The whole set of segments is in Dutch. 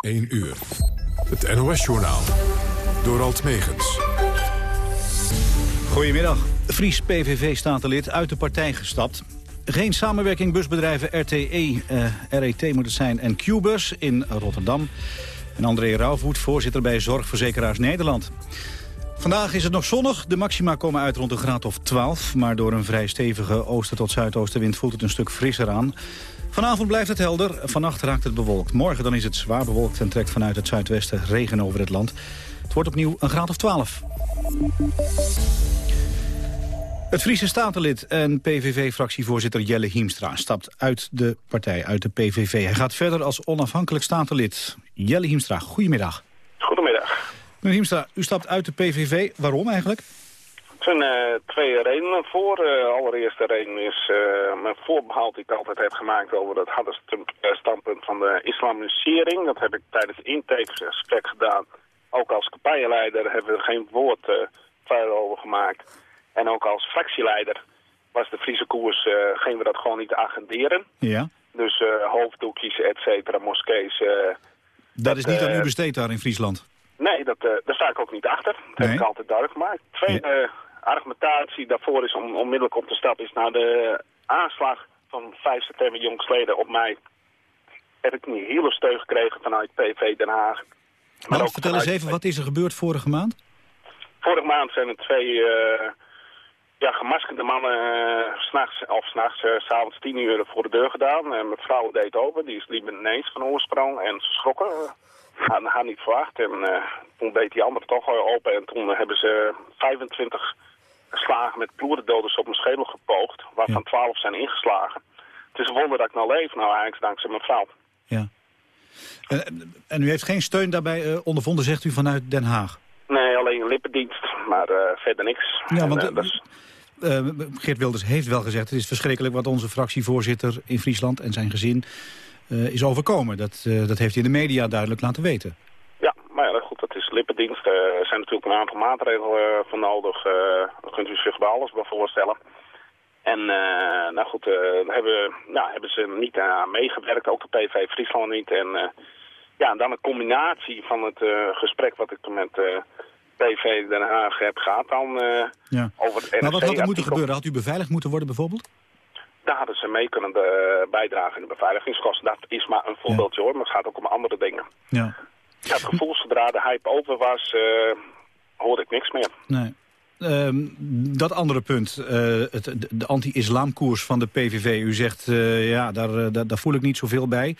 1 uur. Het NOS-journaal. Door Alt Megens. Goedemiddag. Fries PVV-statenlid uit de partij gestapt. Geen samenwerking busbedrijven RTE, eh, RET moet het zijn, en Qbus in Rotterdam. En André Rauwvoet, voorzitter bij Zorgverzekeraars Nederland. Vandaag is het nog zonnig. De maxima komen uit rond een graad of 12. Maar door een vrij stevige oosten tot zuidoostenwind voelt het een stuk frisser aan. Vanavond blijft het helder. Vannacht raakt het bewolkt. Morgen dan is het zwaar bewolkt en trekt vanuit het zuidwesten regen over het land. Het wordt opnieuw een graad of 12. Het Friese statenlid en PVV-fractievoorzitter Jelle Hiemstra stapt uit de partij, uit de PVV. Hij gaat verder als onafhankelijk statenlid. Jelle Hiemstra, goedemiddag. Goedemiddag. Meneer Hiemstra, u stapt uit de PVV. Waarom eigenlijk? Er zijn uh, twee redenen voor. Uh, allereerste reden is uh, mijn voorbehoud die ik altijd heb gemaakt over het harde standpunt van de islamisering. Dat heb ik tijdens het intakegesprek gedaan. Ook als campagneleider hebben we er geen woord verder over gemaakt. En ook als fractieleider was de Friese koers, gingen we dat gewoon niet agenderen. Ja. Dus hoofddoekjes, et cetera, moskees. dat, dat, is niet aan u besteed daar in Friesland? Nee, dat, daar sta ik ook niet achter. Dat nee. heb ik altijd duidelijk gemaakt. Tweede argumentatie daarvoor is om onmiddellijk op te stappen... is na de aanslag van 5 september jongsleden op mij... heb ik een hele steun gekregen vanuit PV Den Haag. Maar nou, vertel eens even, wat is er gebeurd vorige maand? Vorige maand zijn er twee uh, ja, gemaskerde mannen... Uh, s'nachts, of s'nachts, uh, s'avonds tien uur voor de deur gedaan. En mijn vrouw deed open, die is Libanees van oorsprong. En ze schrokken, had, had niet verwacht. En toen deed die andere toch open en toen hebben ze 25 geslagen met ploerdendoders op mijn schedel gepoogd, waarvan twaalf zijn ingeslagen. Het is een wonder dat ik nou leef, nou eigenlijk dankzij mijn vrouw. Ja. En, en u heeft geen steun daarbij uh, ondervonden, zegt u, vanuit Den Haag? Nee, alleen een lippendienst, maar uh, verder niks. Ja, want en, uh, dus... Geert Wilders heeft wel gezegd... het is verschrikkelijk wat onze fractievoorzitter in Friesland en zijn gezin is overkomen. Dat, dat heeft hij in de media duidelijk laten weten. Lippendienst. er zijn natuurlijk een aantal maatregelen voor nodig. daar kunt u zich bij alles bij voorstellen. En uh, nou goed, uh, hebben, nou, hebben ze niet aan meegewerkt, ook de PV Friesland niet. En uh, ja, dan een combinatie van het gesprek wat ik met PV Den Haag heb gehad dan ja. over het Maar wat had er moeten gebeuren? Had u beveiligd moeten worden bijvoorbeeld? Daar hadden ze mee kunnen bijdragen in de beveiligingskosten. Dat is maar een voorbeeldje hoor, maar het gaat ook om andere dingen. Ja. Ja, het gevoel zodra de hype over was, hoorde ik niks meer. Nee. Uh, dat andere punt, uh, het, de anti-islamkoers van de PVV. U zegt, uh, ja, daar, daar, daar, voel ik niet zoveel bij.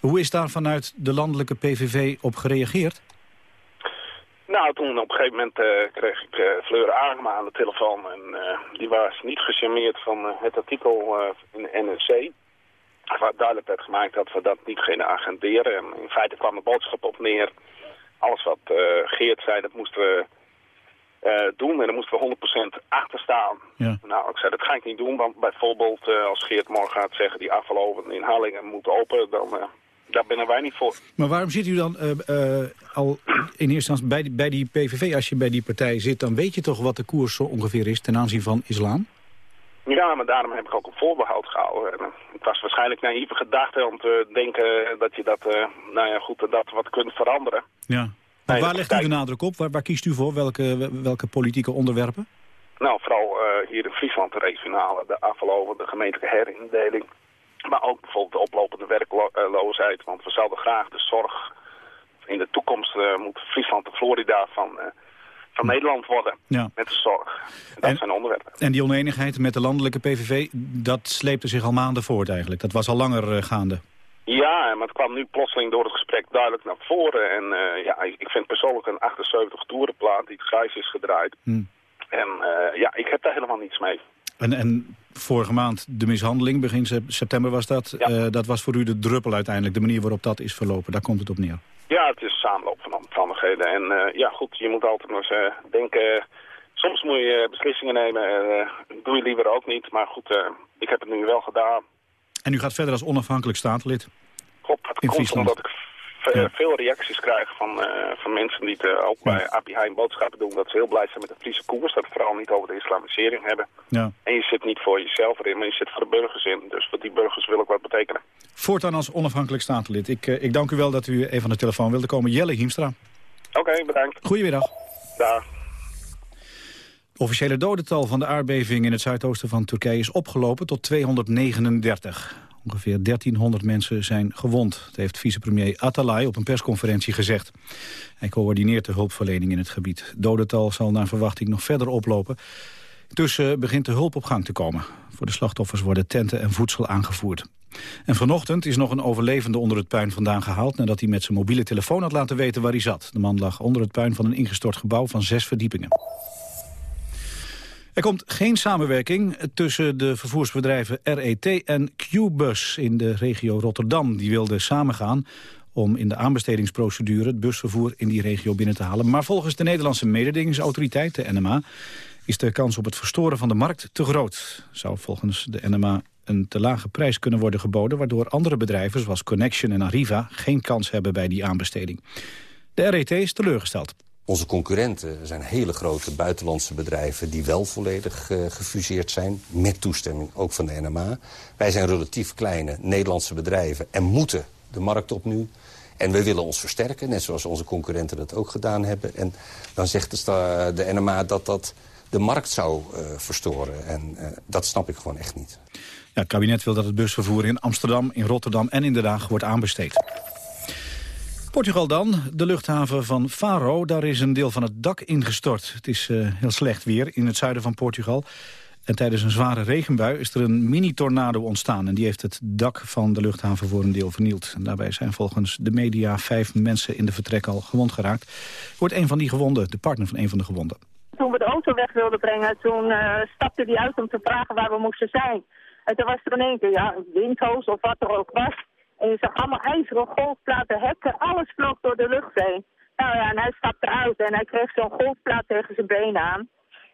Hoe is daar vanuit de landelijke PVV op gereageerd? Nou, toen op een gegeven moment kreeg ik Fleur Agema aan de telefoon. En die was niet gecharmeerd van het artikel in de NRC. Waar duidelijk werd gemaakt dat we dat niet gingen agenderen. En in feite kwam de boodschap op neer. Alles wat Geert zei, dat moesten we uh, doen. En dan moesten we 100% achter staan. Ja. Nou, ik zei, dat ga ik niet doen. Want bijvoorbeeld uh, als Geert morgen gaat zeggen... die afgelopen inhalingen moet open... dan daar binnen wij niet voor. Maar waarom zit u dan al in eerste instantie bij die, bij die PVV? Als je bij die partij zit, dan weet je toch wat de koers zo ongeveer is... ten aanzien van islam? Ja, maar daarom heb ik ook een voorbehoud gehouden. En, het was waarschijnlijk naïeve gedachte om te denken dat je dat, nou ja, goed, dat wat kunt veranderen. Ja. Maar waar legt u de nadruk op? Waar, waar, kiest u voor? Welke, welke politieke onderwerpen? Nou, vooral uh, hier in Friesland de regionale, de afgelopen, de gemeentelijke herindeling. Maar ook bijvoorbeeld de oplopende werkloosheid. Want we zouden graag de zorg in de toekomst uh, moet Friesland de Florida van, uh, van Nederland worden. Ja. Met de zorg. En dat zijn onderwerpen. En die oneenigheid met de landelijke PVV, dat sleepte zich al maanden voort eigenlijk. Dat was al langer gaande. Ja, maar het kwam nu plotseling door het gesprek duidelijk naar voren. En uh, ja, ik vind persoonlijk een 78 toerenplaat die het grijs is gedraaid. Hmm. En uh, ja, ik heb daar helemaal niets mee. En, en vorige maand de mishandeling, begin september was dat. Ja. Dat was voor u de druppel uiteindelijk, de manier waarop dat is verlopen. Daar komt het op neer. Ja, het is een samenloop van omstandigheden. En ja, goed, je moet altijd nog eens denken... Soms moet je beslissingen nemen, doe je liever ook niet. Maar goed, ik heb het nu wel gedaan. En u gaat verder als onafhankelijk statenlid? Klopt, dat in komt Friesland. omdat ik veel reacties krijgen van, van mensen die het ook bij API Heijn boodschappen doen. Dat ze heel blij zijn met de Friese koers. Dat we vooral niet over de islamisering hebben. Ja. En je zit niet voor jezelf erin, maar je zit voor de burgers in. Dus voor die burgers wil ik wat betekenen. Voortaan als onafhankelijk statenlid. Ik, ik dank u wel dat u even aan de telefoon wilde komen. Jelle Hiemstra. Oké, bedankt. Goedemiddag. Dag. Het officiële dodental van de aardbeving in het zuidoosten van Turkije is opgelopen tot 239. Ongeveer 1300 mensen zijn gewond. Dat heeft vicepremier Atalay op een persconferentie gezegd. Hij coördineert de hulpverlening in het gebied. Dodental zal naar verwachting nog verder oplopen. Intussen begint de hulp op gang te komen. Voor de slachtoffers worden tenten en voedsel aangevoerd. En vanochtend is nog een overlevende onder het puin vandaan gehaald... nadat hij met zijn mobiele telefoon had laten weten waar hij zat. De man lag onder het puin van een ingestort gebouw van zes verdiepingen. Er komt geen samenwerking tussen de vervoersbedrijven RET en Qbus in de regio Rotterdam. Die wilden samengaan om in de aanbestedingsprocedure het busvervoer in die regio binnen te halen. Maar volgens de Nederlandse mededingingsautoriteit, de NMA, is de kans op het verstoren van de markt te groot. Zou volgens de NMA een te lage prijs kunnen worden geboden... waardoor andere bedrijven zoals Connection en Arriva geen kans hebben bij die aanbesteding. De RET is teleurgesteld. Onze concurrenten zijn hele grote buitenlandse bedrijven... die wel volledig uh, gefuseerd zijn, met toestemming ook van de NMA. Wij zijn relatief kleine Nederlandse bedrijven en moeten de markt op nu. En we willen ons versterken, net zoals onze concurrenten dat ook gedaan hebben. En dan zegt de, de NMA dat dat de markt zou uh, verstoren. En uh, dat snap ik gewoon echt niet. Ja, het kabinet wil dat het busvervoer in Amsterdam, in Rotterdam en in Den Haag wordt aanbesteed. Portugal dan, de luchthaven van Faro. Daar is een deel van het dak ingestort. Het is uh, heel slecht weer in het zuiden van Portugal. En tijdens een zware regenbui is er een mini-tornado ontstaan. En die heeft het dak van de luchthaven voor een deel vernield. En daarbij zijn volgens de media vijf mensen in de vertrek al gewond geraakt. Wordt een van die gewonden, de partner van een van de gewonden. Toen we de auto weg wilden brengen, toen uh, stapte die uit om te vragen waar we moesten zijn. En toen was er in één keer, ja, windhoos of wat er ook was. En je zag allemaal ijzeren golfplaten, hekken, alles vloog door de lucht heen. Nou ja, en hij stapte uit en hij kreeg zo'n golfplaat tegen zijn been aan.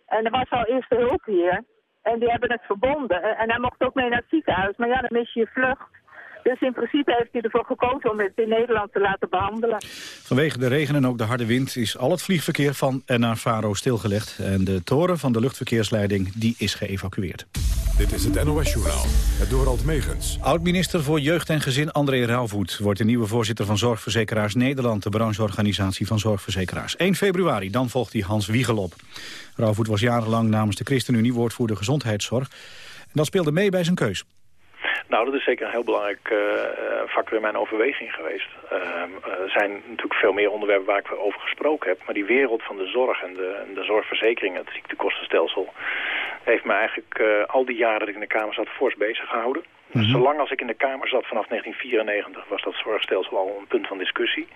En er was al eerste hulp hier. En die hebben het verbonden. En hij mocht ook mee naar het ziekenhuis. Maar ja, dan mis je je vlucht. Dus in principe heeft hij ervoor gekozen om het in Nederland te laten behandelen. Vanwege de regen en ook de harde wind is al het vliegverkeer van en naar Faro stilgelegd. En de toren van de luchtverkeersleiding die is geëvacueerd. Dit is het NOS-journaal, het Dorald Megens. Oud-minister voor Jeugd en Gezin André Rauwvoet... wordt de nieuwe voorzitter van Zorgverzekeraars Nederland... de brancheorganisatie van zorgverzekeraars. 1 februari, dan volgt hij Hans Wiegel op. Rauwvoet was jarenlang namens de ChristenUnie woordvoerder gezondheidszorg. En dat speelde mee bij zijn keus. Nou, dat is zeker een heel belangrijk uh, factor in mijn overweging geweest. Uh, er zijn natuurlijk veel meer onderwerpen waar ik over gesproken heb. Maar die wereld van de zorg en de, en de zorgverzekering, het ziektekostenstelsel... heeft me eigenlijk uh, al die jaren dat ik in de Kamer zat fors bezig gehouden. Mm -hmm. Zolang als ik in de Kamer zat vanaf 1994 was dat zorgstelsel al een punt van discussie.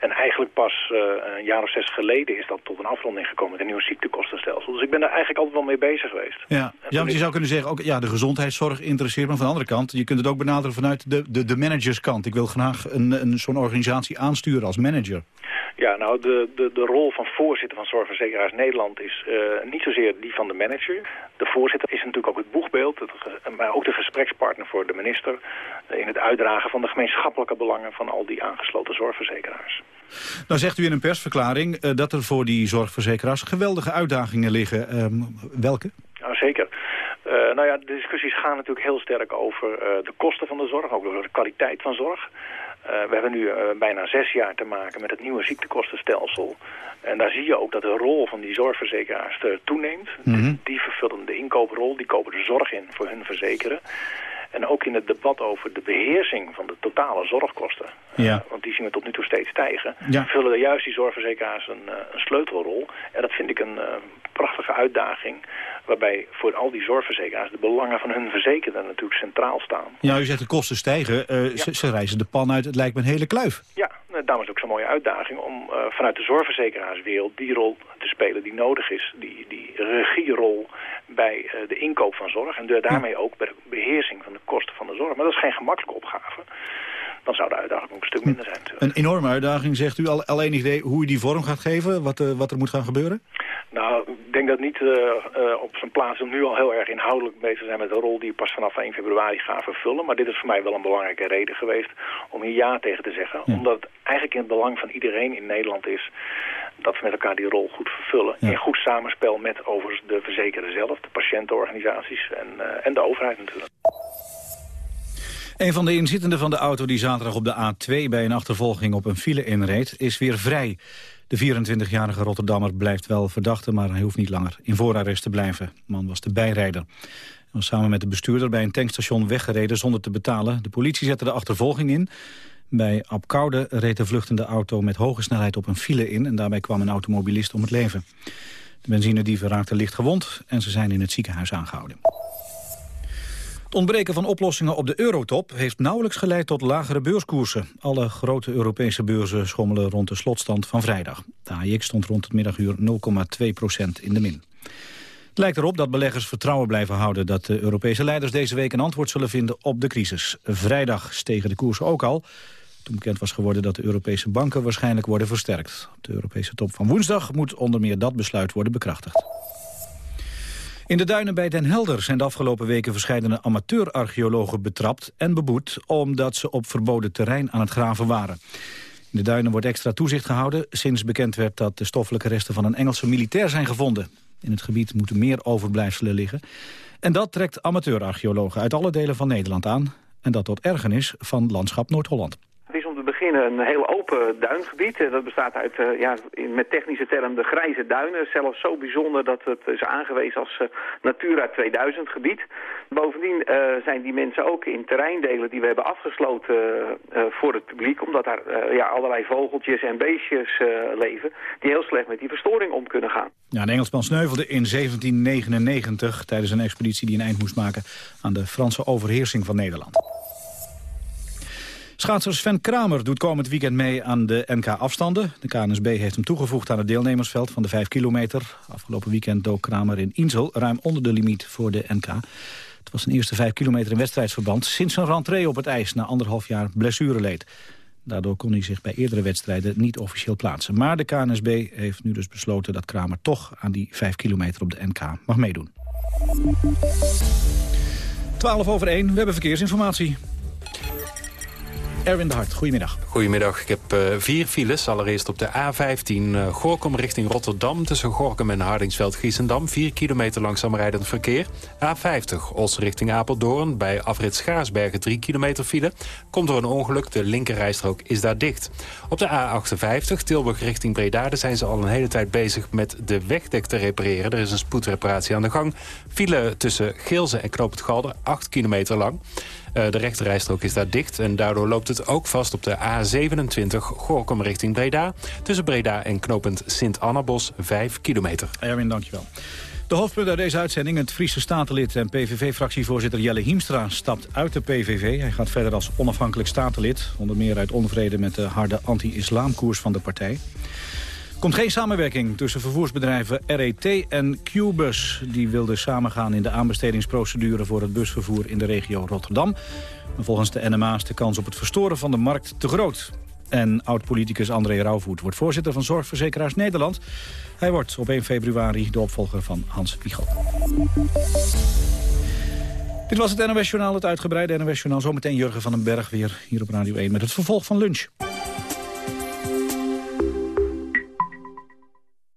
En eigenlijk pas uh, een jaar of zes geleden is dat tot een afronding gekomen met een nieuw ziektekostenstelsel. Dus ik ben daar eigenlijk altijd wel mee bezig geweest. Ja, ja want je zou kunnen zeggen, ook, ja, de gezondheidszorg interesseert me. Van de andere kant, je kunt het ook benaderen vanuit de, de, de managerskant. Ik wil graag een, een, zo'n organisatie aansturen als manager. Ja, nou, de, de, de rol van voorzitter van Zorgverzekeraars Nederland is uh, niet zozeer die van de manager. De voorzitter is natuurlijk ook het boegbeeld, het, maar ook de gesprekspartner voor de minister... in het uitdragen van de gemeenschappelijke belangen van al die aangesloten zorgverzekeraars. Nou zegt u in een persverklaring uh, dat er voor die zorgverzekeraars geweldige uitdagingen liggen. Um, welke? Nou, zeker. Uh, nou ja, de discussies gaan natuurlijk heel sterk over uh, de kosten van de zorg, ook over de kwaliteit van zorg. Uh, we hebben nu uh, bijna zes jaar te maken met het nieuwe ziektekostenstelsel. En daar zie je ook dat de rol van die zorgverzekeraars toeneemt. Mm -hmm. Die vervullen de inkooprol, die kopen de zorg in voor hun verzekeren. En ook in het debat over de beheersing van de totale zorgkosten. Ja. Uh, want die zien we tot nu toe steeds stijgen. Ja. Vullen juist die zorgverzekeraars een, uh, een, sleutelrol. En dat vind ik een uh, prachtige uitdaging. Waarbij voor al die zorgverzekeraars de belangen van hun verzekerden natuurlijk centraal staan. Ja, u zegt de kosten stijgen. Ja. Ze, ze, reizen de pan uit. Het lijkt me een hele kluif. Ja, daarom is het ook zo'n mooie uitdaging om vanuit de zorgverzekeraarswereld die rol te spelen die nodig is. Die, die regierol bij de inkoop van zorg. En daarmee ook bij de beheersing van de kosten van de zorg. Maar dat is geen gemakkelijke opgave. Dan zou de uitdaging ook een stuk minder zijn. Natuurlijk. Een enorme uitdaging, zegt u. Al, alleen idee hoe u die vorm gaat geven? Wat, uh, wat er moet gaan gebeuren? Nou, ik denk dat niet op zijn plaats om nu al heel erg inhoudelijk bezig zijn met de rol die je pas vanaf 1 februari gaat vervullen. Maar dit is voor mij wel een belangrijke reden geweest om hier ja tegen te zeggen. Omdat het eigenlijk in het belang van iedereen in Nederland is dat we met elkaar die rol goed vervullen. In goed samenspel met overigens de verzekerde zelf, de patiëntenorganisaties en, en de overheid natuurlijk. Een van de inzittenden van de auto die zaterdag op de A2 bij een achtervolging op een file inreed, is weer vrij. De 24-jarige Rotterdammer blijft wel verdachte, maar hij hoeft niet langer in voorarrest te blijven. De man was de bijrijder. Hij was samen met de bestuurder bij een tankstation weggereden zonder te betalen. De politie zette de achtervolging in. Bij Apkoude reed de vluchtende auto met hoge snelheid op een file in... en daarbij kwam een automobilist om het leven. De benzinedieven raakten licht gewond en ze zijn in het ziekenhuis aangehouden. Het ontbreken van oplossingen op de eurotop heeft nauwelijks geleid tot lagere beurskoersen. Alle grote Europese beurzen schommelen rond de slotstand van vrijdag. De AIX stond rond het middaguur 0,2% in de min. Het lijkt erop dat beleggers vertrouwen blijven houden dat de Europese leiders deze week een antwoord zullen vinden op de crisis. Vrijdag stegen de koersen ook al, toen bekend was geworden dat de Europese banken waarschijnlijk worden versterkt. Op de Europese top van woensdag moet onder meer dat besluit worden bekrachtigd. In de duinen bij Den Helder zijn de afgelopen weken verschillende amateurarcheologen betrapt en beboet omdat ze op verboden terrein aan het graven waren. In de duinen wordt extra toezicht gehouden sinds bekend werd dat de stoffelijke resten van een Engelse militair zijn gevonden. In het gebied moeten meer overblijfselen liggen. En dat trekt amateurarcheologen uit alle delen van Nederland aan. En dat tot ergernis van Landschap Noord-Holland beginnen een heel open duingebied. Dat bestaat uit, uh, ja, met technische term, de grijze duinen. Zelfs zo bijzonder dat het is aangewezen als uh, Natura 2000 gebied. Bovendien zijn die mensen ook in terreindelen die we hebben afgesloten voor het publiek. Omdat daar ja, allerlei vogeltjes en beestjes leven die heel slecht met die verstoring om kunnen gaan. Ja, een Engelsman sneuvelde in 1799 tijdens een expeditie die een eind moest maken aan de Franse overheersing van Nederland. Schaatser Sven Kramer doet komend weekend mee aan de NK-afstanden. De KNSB heeft hem toegevoegd aan het deelnemersveld van de 5 kilometer. Afgelopen weekend dook Kramer in Insel ruim onder de limiet voor de NK. Het was zijn eerste 5 kilometer in wedstrijdsverband... sinds zijn rentree op het ijs na anderhalf jaar blessureleed. Daardoor kon hij zich bij eerdere wedstrijden niet officieel plaatsen. Maar de KNSB heeft nu dus besloten dat Kramer toch aan die 5 kilometer op de NK mag meedoen. 12 over 1, we hebben verkeersinformatie. Erwin de Hart, goedemiddag. Goedemiddag. Ik heb uh, vier files. Allereerst op de A15 uh, eh, Gorkum richting Rotterdam... tussen Gorkum en Hardingsveld-Giessendam. 4 kilometer langzaam rijdend verkeer. A50 Os richting Apeldoorn. Bij afrit Schaarsbergen 3 kilometer file. Komt door een ongeluk. De linkerrijstrook is daar dicht. Op de A58 Tilburg richting Breda... zijn ze al een hele tijd bezig met de wegdek te repareren. Er is een spoedreparatie aan de gang. File tussen Geelze en Knoop het Galder 8 kilometer lang. Uh, de rechterrijstrook is daar dicht en daardoor loopt het ook vast op de A27 Gorkum richting Breda. Tussen Breda en knooppunt Sint-Annabos 5 kilometer. Erwin, dankjewel. De hoofdpunt uit deze uitzending. Het Friese statenlid en PVV-fractievoorzitter Jelle Hiemstra stapt uit de PVV. Hij gaat verder als onafhankelijk statenlid. Onder meer uit onvrede met de harde anti-islamkoers van de partij komt geen samenwerking tussen vervoersbedrijven RET en Qbus. Die wilden samengaan in de aanbestedingsprocedure voor het busvervoer in de regio Rotterdam. Volgens de NMA is de kans op het verstoren van de markt te groot. En oud-politicus André Rauwvoet wordt voorzitter van Zorgverzekeraars Nederland. Hij wordt op 1 februari de opvolger van Hans Wiegel. Dit was het NOS Journaal, het uitgebreide NOS Journaal. Zometeen Jurgen van den Berg weer hier op Radio 1 met het vervolg van lunch.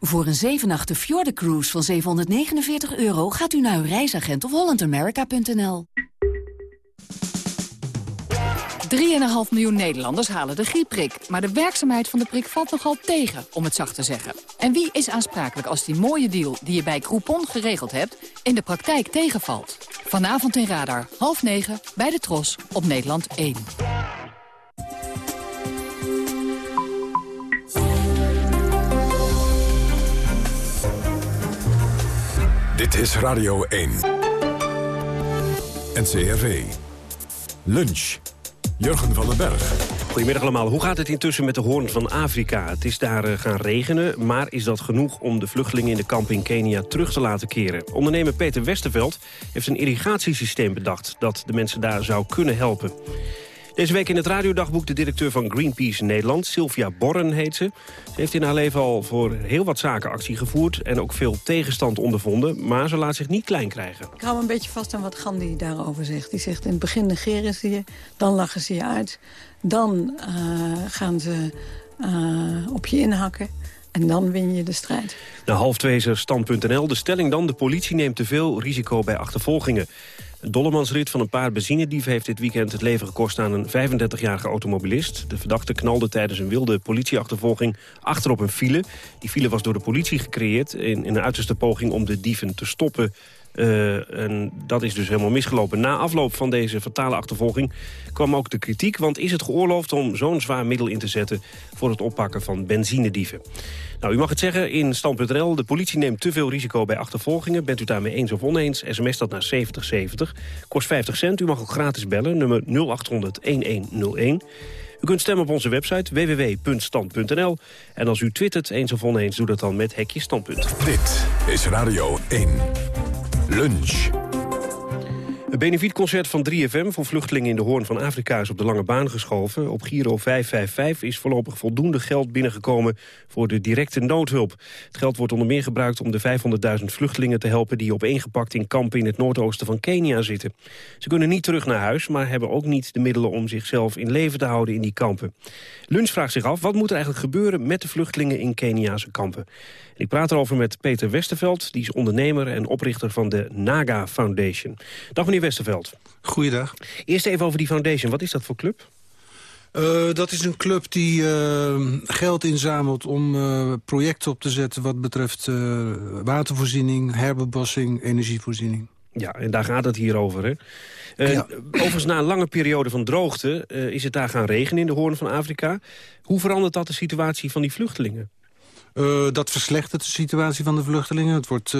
Voor een 7 Fjorden Cruise van 749 euro gaat u naar uw reisagent of hollandamerica.nl. 3,5 miljoen Nederlanders halen de griepprik. Maar de werkzaamheid van de prik valt nogal tegen, om het zacht te zeggen. En wie is aansprakelijk als die mooie deal die je bij Groupon geregeld hebt... in de praktijk tegenvalt? Vanavond in Radar, half negen, bij de Tros, op Nederland 1. Dit is Radio 1. NCRV. Lunch. Jurgen van den Berg. Goedemiddag allemaal. Hoe gaat het intussen met de Hoorn van Afrika? Het is daar eh, gaan regenen, maar is dat genoeg om de vluchtelingen in de kamp in Kenia terug te laten keren? Ondernemer Peter Westerveld heeft een irrigatiesysteem bedacht dat de mensen daar zou kunnen helpen. Deze week in het radiodagboek de directeur van Greenpeace Nederland. Sylvia Borren heet ze. Ze heeft in haar leven al voor heel wat zaken actie gevoerd... en ook veel tegenstand ondervonden, maar ze laat zich niet klein krijgen. Ik hou me een beetje vast aan wat Gandhi daarover zegt. Die zegt in het begin negeren ze je, dan lachen ze je uit... dan uh, gaan ze uh, op je inhakken... En dan win je de strijd. Na half twee is er stand.nl. De stelling dan, de politie neemt te veel risico bij achtervolgingen. Een dollemansrit van een paar benzinedieven heeft dit weekend het leven gekost aan een 35-jarige automobilist. De verdachte knalde tijdens een wilde politieachtervolging achterop een file. Die file was door de politie gecreëerd in, in een uiterste poging om de dieven te stoppen. Uh, en dat is dus helemaal misgelopen. Na afloop van deze fatale achtervolging kwam ook de kritiek... want is het geoorloofd om zo'n zwaar middel in te zetten... voor het oppakken van benzinedieven? Nou, u mag het zeggen in stand.nl. De politie neemt te veel risico bij achtervolgingen. Bent u daarmee eens of oneens? SMS dat naar 7070. Kost 50 cent. U mag ook gratis bellen. Nummer 0800-1101. U kunt stemmen op onze website www.stand.nl. En als u twittert eens of oneens, doe dat dan met hekje standpunt. Dit is Radio 1. Lunch. Het benefietconcert van 3FM voor vluchtelingen in de Hoorn van Afrika is op de lange baan geschoven. Op Giro 555 is voorlopig voldoende geld binnengekomen voor de directe noodhulp. Het geld wordt onder meer gebruikt om de 500.000 vluchtelingen te helpen die opeengepakt in kampen in het noordoosten van Kenia zitten. Ze kunnen niet terug naar huis, maar hebben ook niet de middelen om zichzelf in leven te houden in die kampen. Lunch vraagt zich af, wat moet er eigenlijk gebeuren met de vluchtelingen in Keniaanse kampen? Ik praat erover met Peter Westerveld, die is ondernemer en oprichter van de Naga Foundation. Dag meneer Westerveld. Goeiedag. Eerst even over die foundation. Wat is dat voor club? Uh, dat is een club die uh, geld inzamelt om uh, projecten op te zetten... wat betreft watervoorziening, herbebossing, energievoorziening. Ja, en daar gaat het hier over, hè? Ja. Overigens, na een lange periode van droogte is het daar gaan regenen in de Hoorn van Afrika. Hoe verandert dat de situatie van die vluchtelingen? Dat verslechtert de situatie van de vluchtelingen. Het wordt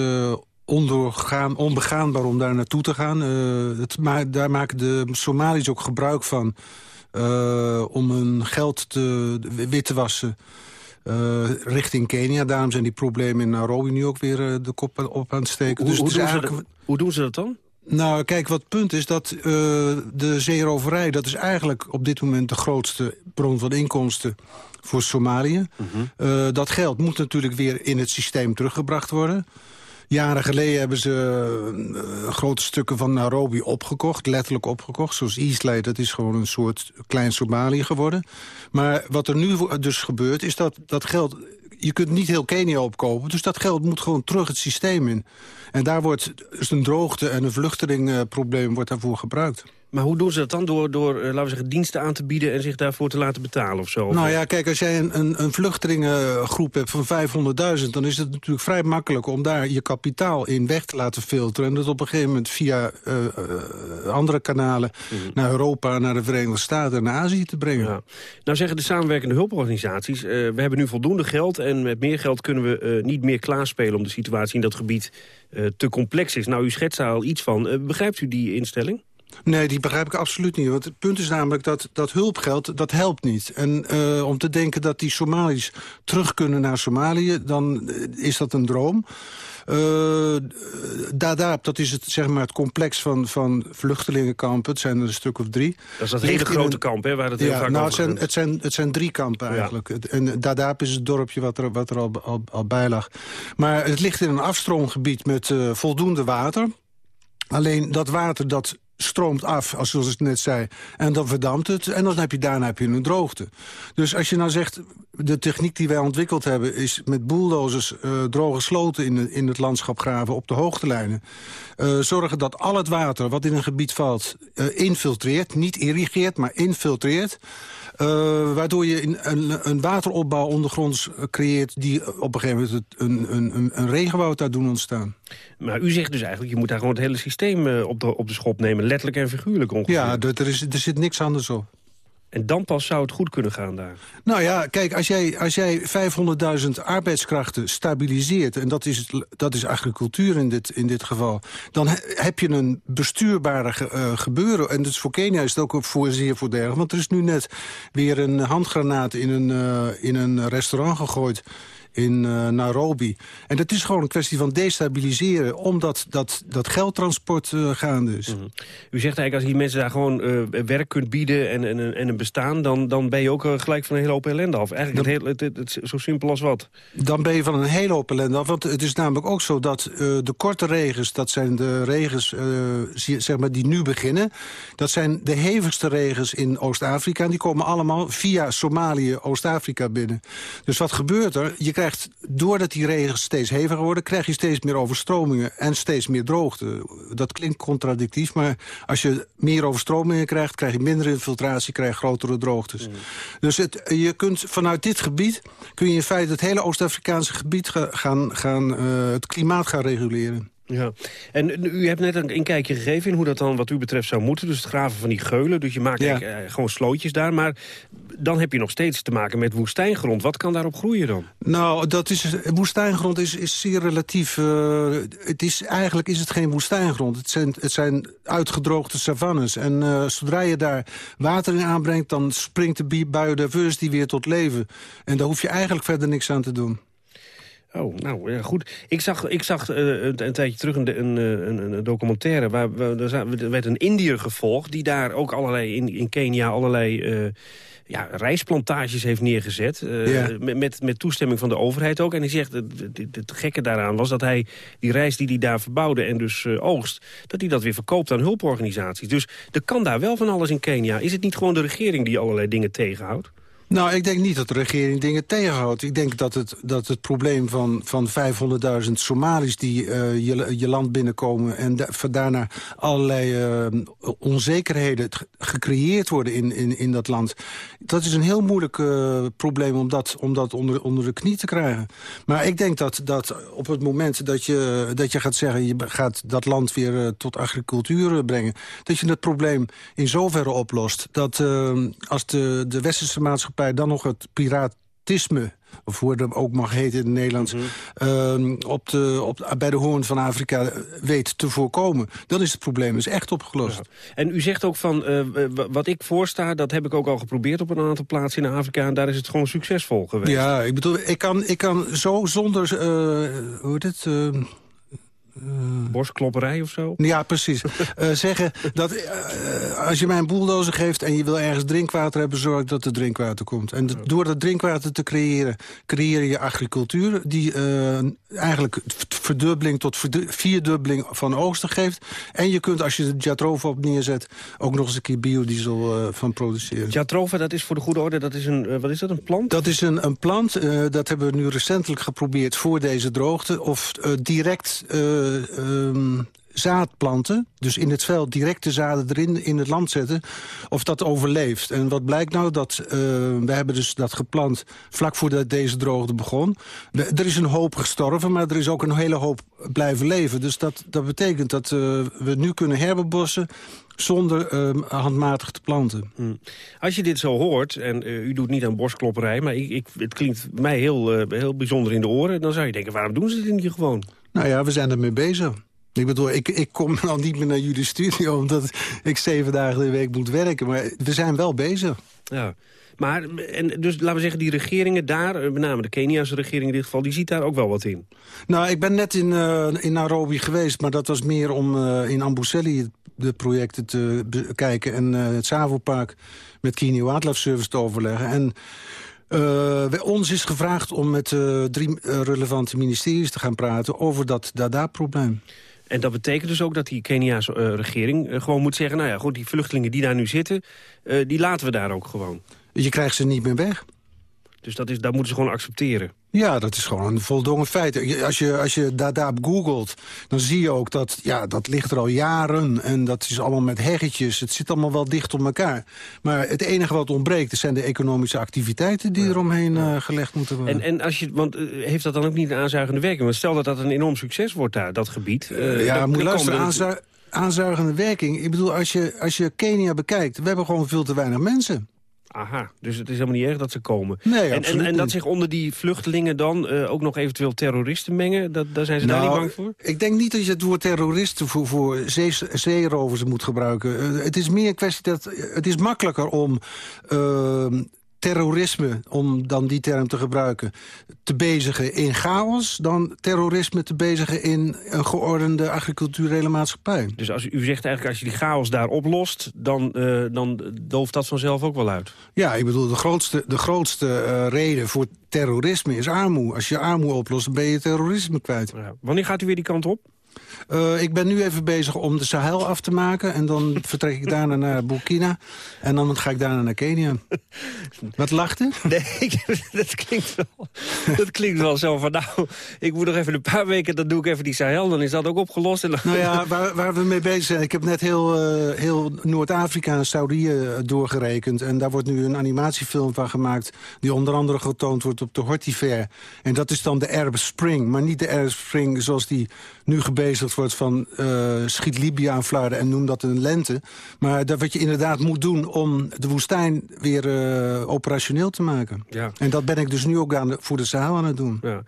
ondoorgaan, onbegaanbaar om daar naartoe te gaan. Uh, het, maar daar maken de Somaliërs ook gebruik van... Uh, om hun geld te, wit te wassen uh, richting Kenia. Daarom zijn die problemen in Nairobi nu ook weer de kop op aan het steken. Hoe, dus hoe, doen, eigenlijk... dat, hoe doen ze dat dan? Nou, kijk, wat het punt is dat uh, de zeeroverij... dat is eigenlijk op dit moment de grootste bron van inkomsten voor Somalië. Mm -hmm. uh, dat geld moet natuurlijk weer in het systeem teruggebracht worden. Jaren geleden hebben ze uh, grote stukken van Nairobi opgekocht. Letterlijk opgekocht. Zoals Eastley, dat is gewoon een soort klein Somalië geworden. Maar wat er nu dus gebeurt, is dat dat geld... Je kunt niet heel Kenia opkopen, dus dat geld moet gewoon terug het systeem in. En daar wordt dus een droogte en een vluchtelingprobleem wordt daarvoor gebruikt. Maar hoe doen ze dat dan? Door, door uh, laten we zeggen, diensten aan te bieden en zich daarvoor te laten betalen of zo? Nou ja, kijk, als jij een, een, een vluchtelingengroep hebt van 500.000... dan is het natuurlijk vrij makkelijk om daar je kapitaal in weg te laten filteren... en dat op een gegeven moment via uh, uh, andere kanalen mm. naar Europa, naar de Verenigde Staten en naar Azië te brengen. Ja. Nou zeggen de samenwerkende hulporganisaties... we hebben nu voldoende geld en met meer geld kunnen we niet meer klaarspelen... om de situatie in dat gebied te complex is. Nou, u schetst daar al iets van. begrijpt u die instelling? Nee, die begrijp ik absoluut niet. Want het punt is namelijk dat, dat hulpgeld, dat helpt niet. En uh, om te denken dat die Somaliërs terug kunnen naar Somalië... dan is dat een droom. Uh, Dadaab, dat is het, zeg maar, het complex van, van vluchtelingenkampen. Het zijn er een stuk of drie. Dat is dat hele grote een... kamp, hè, waar het heel ja, vaak nou, het zijn, het, zijn, het zijn drie kampen eigenlijk. Ja. En Dadaab is het dorpje wat er, wat er al, al, al bij lag. Maar het ligt in een afstroomgebied met uh, voldoende water... Alleen dat water dat stroomt af, zoals ik net zei. En dan verdampt het. En dan heb je, daarna heb je een droogte. Dus als je nou zegt, de techniek die wij ontwikkeld hebben... is met bulldozers uh, droge sloten in, in het landschap graven op de hoogtelijnen. Uh, zorgen dat al het water wat in een gebied valt uh, infiltreert. Niet irrigeert, maar infiltreert. Uh, waardoor je een, een, een, wateropbouw ondergronds creëert... die op een gegeven moment een, een, een regenwoud daar doen ontstaan. Maar u zegt dus eigenlijk, je moet daar gewoon het hele systeem op de, op de schop nemen. Letterlijk en figuurlijk ongeveer. Ja, er, is, er zit niks anders op. En dan pas zou het goed kunnen gaan daar. Nou ja, kijk, als jij, als jij 500.000 arbeidskrachten stabiliseert... en dat is, dat is agricultuur in dit, in dit geval... dan heb je een bestuurbare uh, gebeuren. En dus voor Kenia is het ook voor, zeer voordelig. Want er is nu net weer een handgranaat in een, uh, in een restaurant gegooid in uh, Nairobi. En dat is gewoon een kwestie van destabiliseren... omdat dat, dat geldtransport uh, gaande is. Mm -hmm. U zegt eigenlijk, als je mensen daar gewoon uh, werk kunt bieden... en, en, en een bestaan, dan, dan ben je ook gelijk van een hele hoop ellende af. Eigenlijk dan, het, het, het, het, zo simpel als wat. Dan ben je van een hele hoop ellende af. Want het is namelijk ook zo dat de korte regens... dat zijn de regens zeg maar, die nu beginnen... dat zijn de hevigste regens in Oost-Afrika. En die komen allemaal via Somalië, Oost-Afrika binnen. Dus wat gebeurt er? Je krijgt doordat die regens steeds heviger worden... krijg je steeds meer overstromingen en steeds meer droogte. Dat klinkt contradictief, maar als je meer overstromingen krijgt... krijg je minder infiltratie, krijg je grotere droogtes. Mm. Dus het, je kunt vanuit dit gebied... kun je in feite het hele Oost-Afrikaanse gebied gaan, gaan, uh, het klimaat gaan reguleren. Ja, en u hebt net een inkijkje gegeven in hoe dat dan wat u betreft zou moeten. Dus het graven van die geulen, dus je maakt ja. gewoon slootjes daar. Maar dan heb je nog steeds te maken met woestijngrond. Wat kan daarop groeien dan? Nou, dat is, woestijngrond is, is zeer relatief. Uh, het is, eigenlijk is het geen woestijngrond. Het zijn, het zijn uitgedroogde savannes. En uh, zodra je daar water in aanbrengt... dan springt de biodiversity weer tot leven. En daar hoef je eigenlijk verder niks aan te doen. Oh, nou ja, goed. Ik zag, ik zag uh, een, een, tijdje terug een, een, een, een documentaire... waar er werd een Indiër gevolgd... die daar ook allerlei in, in Kenia allerlei uh, ja, rijstplantages heeft neergezet. Uh, ja. met, met toestemming van de overheid ook. En hij zegt, het, het, het gekke daaraan was dat hij die rijst die hij daar verbouwde... en dus oogst, dat hij dat weer verkoopt aan hulporganisaties. Dus er kan daar wel van alles in Kenia. Is het niet gewoon de regering die allerlei dingen tegenhoudt? Nou, ik denk niet dat de regering dingen tegenhoudt. Ik denk dat het, dat het probleem van, van 500.000 Somalis die uh, je, je land binnenkomen... en da daarna allerlei uh, onzekerheden gecreëerd worden in, in, in dat land... dat is een heel moeilijk uh, probleem om dat, om dat onder, onder de knie te krijgen. Maar ik denk dat, dat op het moment dat je, dat je gaat zeggen... je gaat dat land weer tot agricultuur brengen... dat je het probleem in zoverre oplost... dat als de, de westerse maatschappij dan nog het piratisme of hoe het ook mag heten in het Nederlands... Mm -hmm. uh, op de, op, bij de hoorn van Afrika weet te voorkomen... dan is het probleem dus echt opgelost. Ja. En u zegt ook van, uh, wat ik voorsta... dat heb ik ook al geprobeerd op een aantal plaatsen in Afrika... en daar is het gewoon succesvol geweest. Ja, ik bedoel, ik kan, ik kan zo zonder... Uh, hoe heet het... Uh, Borstklopperij of zo? Ja, precies. uh, zeggen dat uh, als je mij een bulldozer geeft en je wil ergens drinkwater hebben... zorg dat er drinkwater komt. En door dat drinkwater te creëren, creëer je agricultuur... die eigenlijk verdubbeling tot vierdubbeling van oogsten geeft. En je kunt, als je de Jatrova op neerzet... ook nog eens een keer biodiesel van produceren. Jatrova, dat is voor de goede orde, dat is een, wat is dat, een plant? Dat is een, een plant, dat hebben we nu recentelijk geprobeerd voor deze droogte. Of direct uh, zaadplanten. Dus in het veld direct de zaden erin in het land zetten. Of dat overleeft. En wat blijkt nou? Dat, uh, we hebben dus dat geplant vlak voordat deze droogte begon. er is een hoop gestorven, maar er is ook een hele hoop blijven leven. Dus dat, dat betekent dat uh, we nu kunnen herbebossen zonder uh, handmatig te planten. Hmm. Als je dit zo hoort, en u doet niet aan borstklopperij... maar ik, het klinkt mij heel, heel bijzonder in de oren... dan zou je denken, waarom doen ze dit niet gewoon? Nou ja, we zijn ermee bezig. Ik bedoel, ik, ik kom dan niet meer naar jullie studio... omdat ik zeven dagen de week moet werken. Maar we zijn wel bezig. Ja. Maar, en dus laten we zeggen, die regeringen daar, eh, met name de Keniaanse regering in dit geval... die ziet daar ook wel wat in. Nou, ik ben net in, uh, in Nairobi geweest... maar dat was meer om uh, in Amboseli de projecten te bekijken... en uh, het Savo-park met Kenia Wildlife Service te overleggen. En bij ons is gevraagd om met uh, drie relevante ministeries te gaan praten... over dat Dada-probleem. En dat betekent dus ook dat die Keniaanse uh, regering uh, gewoon moet zeggen... nou ja, goed, die vluchtelingen die daar nu zitten, uh, die laten we daar ook gewoon. Je krijgt ze niet meer weg. Dus dat, is, dat moeten ze gewoon accepteren. Ja, dat is gewoon een voldongen feit. Als je, als je Dadaab googelt, dan zie je ook dat ja, dat ligt er al jaren. En dat is allemaal met heggetjes. Het zit allemaal wel dicht op elkaar. Maar het enige wat ontbreekt, zijn de economische activiteiten... die ja. eromheen uh, gelegd moeten worden. En, en als je, want uh, heeft dat dan ook niet een aanzuigende werking? Want stel dat dat een enorm succes wordt daar, dat gebied. Uh, ja, moet luisteren, aanzu aanzuigende werking. Ik bedoel, als je, als je Kenia bekijkt... we hebben gewoon veel te weinig mensen. Aha, dus het is helemaal niet erg dat ze komen. Nee, en, en, en dat zich onder die vluchtelingen dan uh, ook nog eventueel terroristen mengen? Dat, daar zijn ze nou, daar niet bang voor? Ik denk niet dat je het woord terroristen voor, voor zee, zeerovers moet gebruiken. Uh, het is meer een kwestie dat... Het is makkelijker om... Uh, terrorisme, om dan die term te gebruiken... te bezigen in chaos... dan terrorisme te bezigen in een geordende agriculturele maatschappij. Dus als u, zegt eigenlijk, als je die chaos daar oplost... dan, uh, dan dooft dat vanzelf ook wel uit? Ja, ik bedoel, de grootste, de grootste uh, reden voor terrorisme is armoede. Als je armoede oplost, dan ben je terrorisme kwijt. Ja. Wanneer gaat u weer die kant op? Uh, ik ben nu even bezig om de Sahel af te maken. En dan vertrek ik daarna naar Burkina. En dan ga ik daarna naar Kenia. Wat lacht u? Nee, dat klinkt wel, dat klinkt wel zo van... nou, ik moet nog even een paar weken, dan doe ik even die Sahel. Dan is dat ook opgelost. En dan... Nou ja, waar, waar, we mee bezig zijn... ik heb net heel, uh, heel Noord-Afrika en Saudi doorgerekend. En daar wordt nu een animatiefilm van gemaakt... die onder andere getoond wordt op de Hortifair. En dat is dan de Arab Spring. Maar niet de Arab Spring zoals die nu gebezigd wordt van uh, schiet Libië aan en noem dat een lente. Maar dat wat je inderdaad moet doen om de woestijn weer uh, operationeel te maken. Ja. En dat ben ik dus nu ook aan voor de Sahel aan het doen. Ja.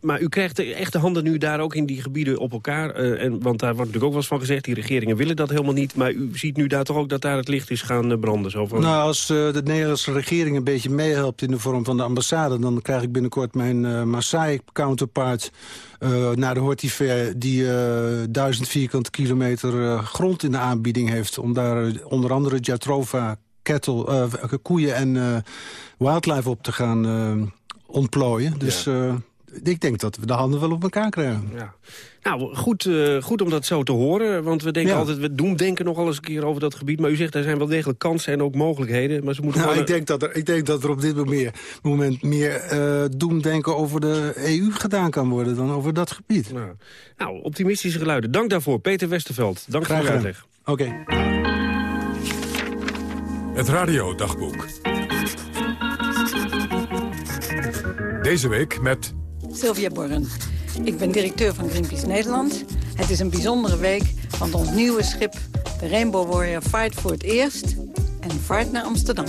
Maar u krijgt echt de handen nu daar ook in die gebieden op elkaar. Uh, en, want daar wordt natuurlijk ook wel eens van gezegd, die regeringen willen dat helemaal niet. Maar u ziet nu daar toch ook dat daar het licht is gaan branden? Zo van... Nou, als de Nederlandse regering een beetje meehelpt in de vorm van de ambassade... dan krijg ik binnenkort mijn Maasai-counterpart uh, naar de Hortifair... die uh, duizend vierkante kilometer uh, grond in de aanbieding heeft... om daar onder andere Jatrova, kettle, koeien en wildlife op te gaan ontplooien. Dus... Ja ik denk dat we de handen wel op elkaar krijgen. Ja. Nou, goed, uh, goed om dat zo te horen. Want we denken altijd, we doen denken nog eens een keer over dat gebied. Maar u zegt, er zijn wel degelijk kansen en ook mogelijkheden. Maar ze moeten nou, ik, denk dat er, ik denk dat er op dit moment, moment meer uh, doemdenken over de EU gedaan kan worden... dan over dat gebied. Nou, nou optimistische geluiden. Dank daarvoor, Peter Westerveld. Dank Graag voor uw uitleg. Oké. Okay. Het Radio Dagboek. Deze week met Sylvia Borren. Ik ben directeur van Greenpeace Nederland. Het is een bijzondere week, want ons nieuwe schip, de Rainbow Warrior, vaart voor het eerst en vaart naar Amsterdam.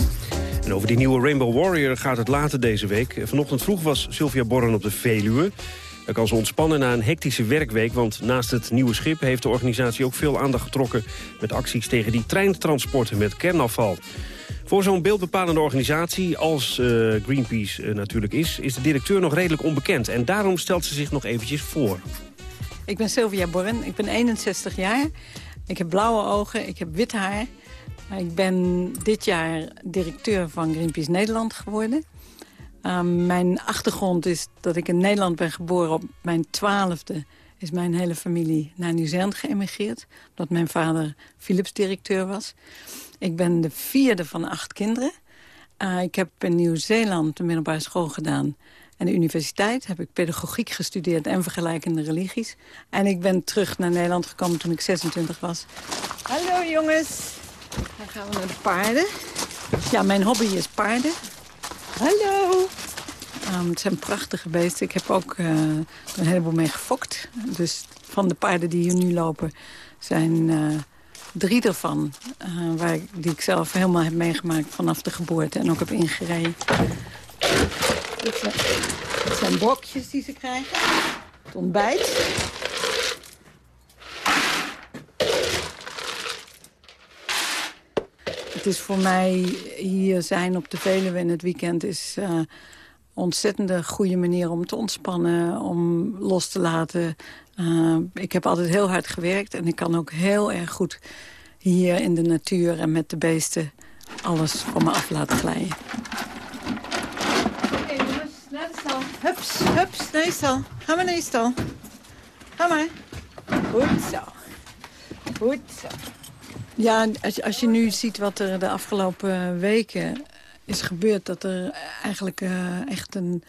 En over die nieuwe Rainbow Warrior gaat het later deze week. Vanochtend vroeg was Sylvia Borren op de Veluwe. Daar kan ze ontspannen na een hectische werkweek... want naast het nieuwe schip heeft de organisatie ook veel aandacht getrokken... met acties tegen die treintransporten met kernafval. Voor zo'n beeldbepalende organisatie als uh, Greenpeace uh, natuurlijk is... is de directeur nog redelijk onbekend. En daarom stelt ze zich nog eventjes voor. Ik ben Sylvia Borren, ik ben 61 jaar. Ik heb blauwe ogen, ik heb wit haar. Ik ben dit jaar directeur van Greenpeace Nederland geworden. Uh, mijn achtergrond is dat ik in Nederland ben geboren. Op mijn twaalfde is mijn hele familie naar Nieuw-Zeeland geëmigreerd. Omdat mijn vader Philips directeur was. Ik ben de vierde van acht kinderen. Uh, ik heb in Nieuw-Zeeland de middelbare school gedaan. En de universiteit heb ik pedagogiek gestudeerd en vergelijkende religies. En ik ben terug naar Nederland gekomen toen ik 26 was. Hallo jongens. Dan gaan we naar de paarden. Ja, mijn hobby is paarden. Hallo. Um, het zijn prachtige beesten. Ik heb ook uh, een heleboel mee gefokt. Dus van de paarden die hier nu lopen zijn uh, drie ervan. Uh, waar die ik zelf helemaal heb meegemaakt vanaf de geboorte en ook heb ingereden. Dit zijn, dit die ze krijgen. Het ontbijt. Het is voor mij hier zijn op de Veluwe in het weekend... is uh, ontzettende goede manier om te ontspannen, om los te laten. Uh, ik heb altijd heel hard gewerkt en ik kan ook heel erg goed hier in de natuur en met de beesten alles van me af laten glijden. Oké okay, jongens, naar de stal. Hups, hups, naar je stal. Ga maar naar je stal. Ga maar. Goed zo. Goed zo. Ja, als, als je nu ziet wat er de afgelopen weken is gebeurd... dat er eigenlijk uh, echt een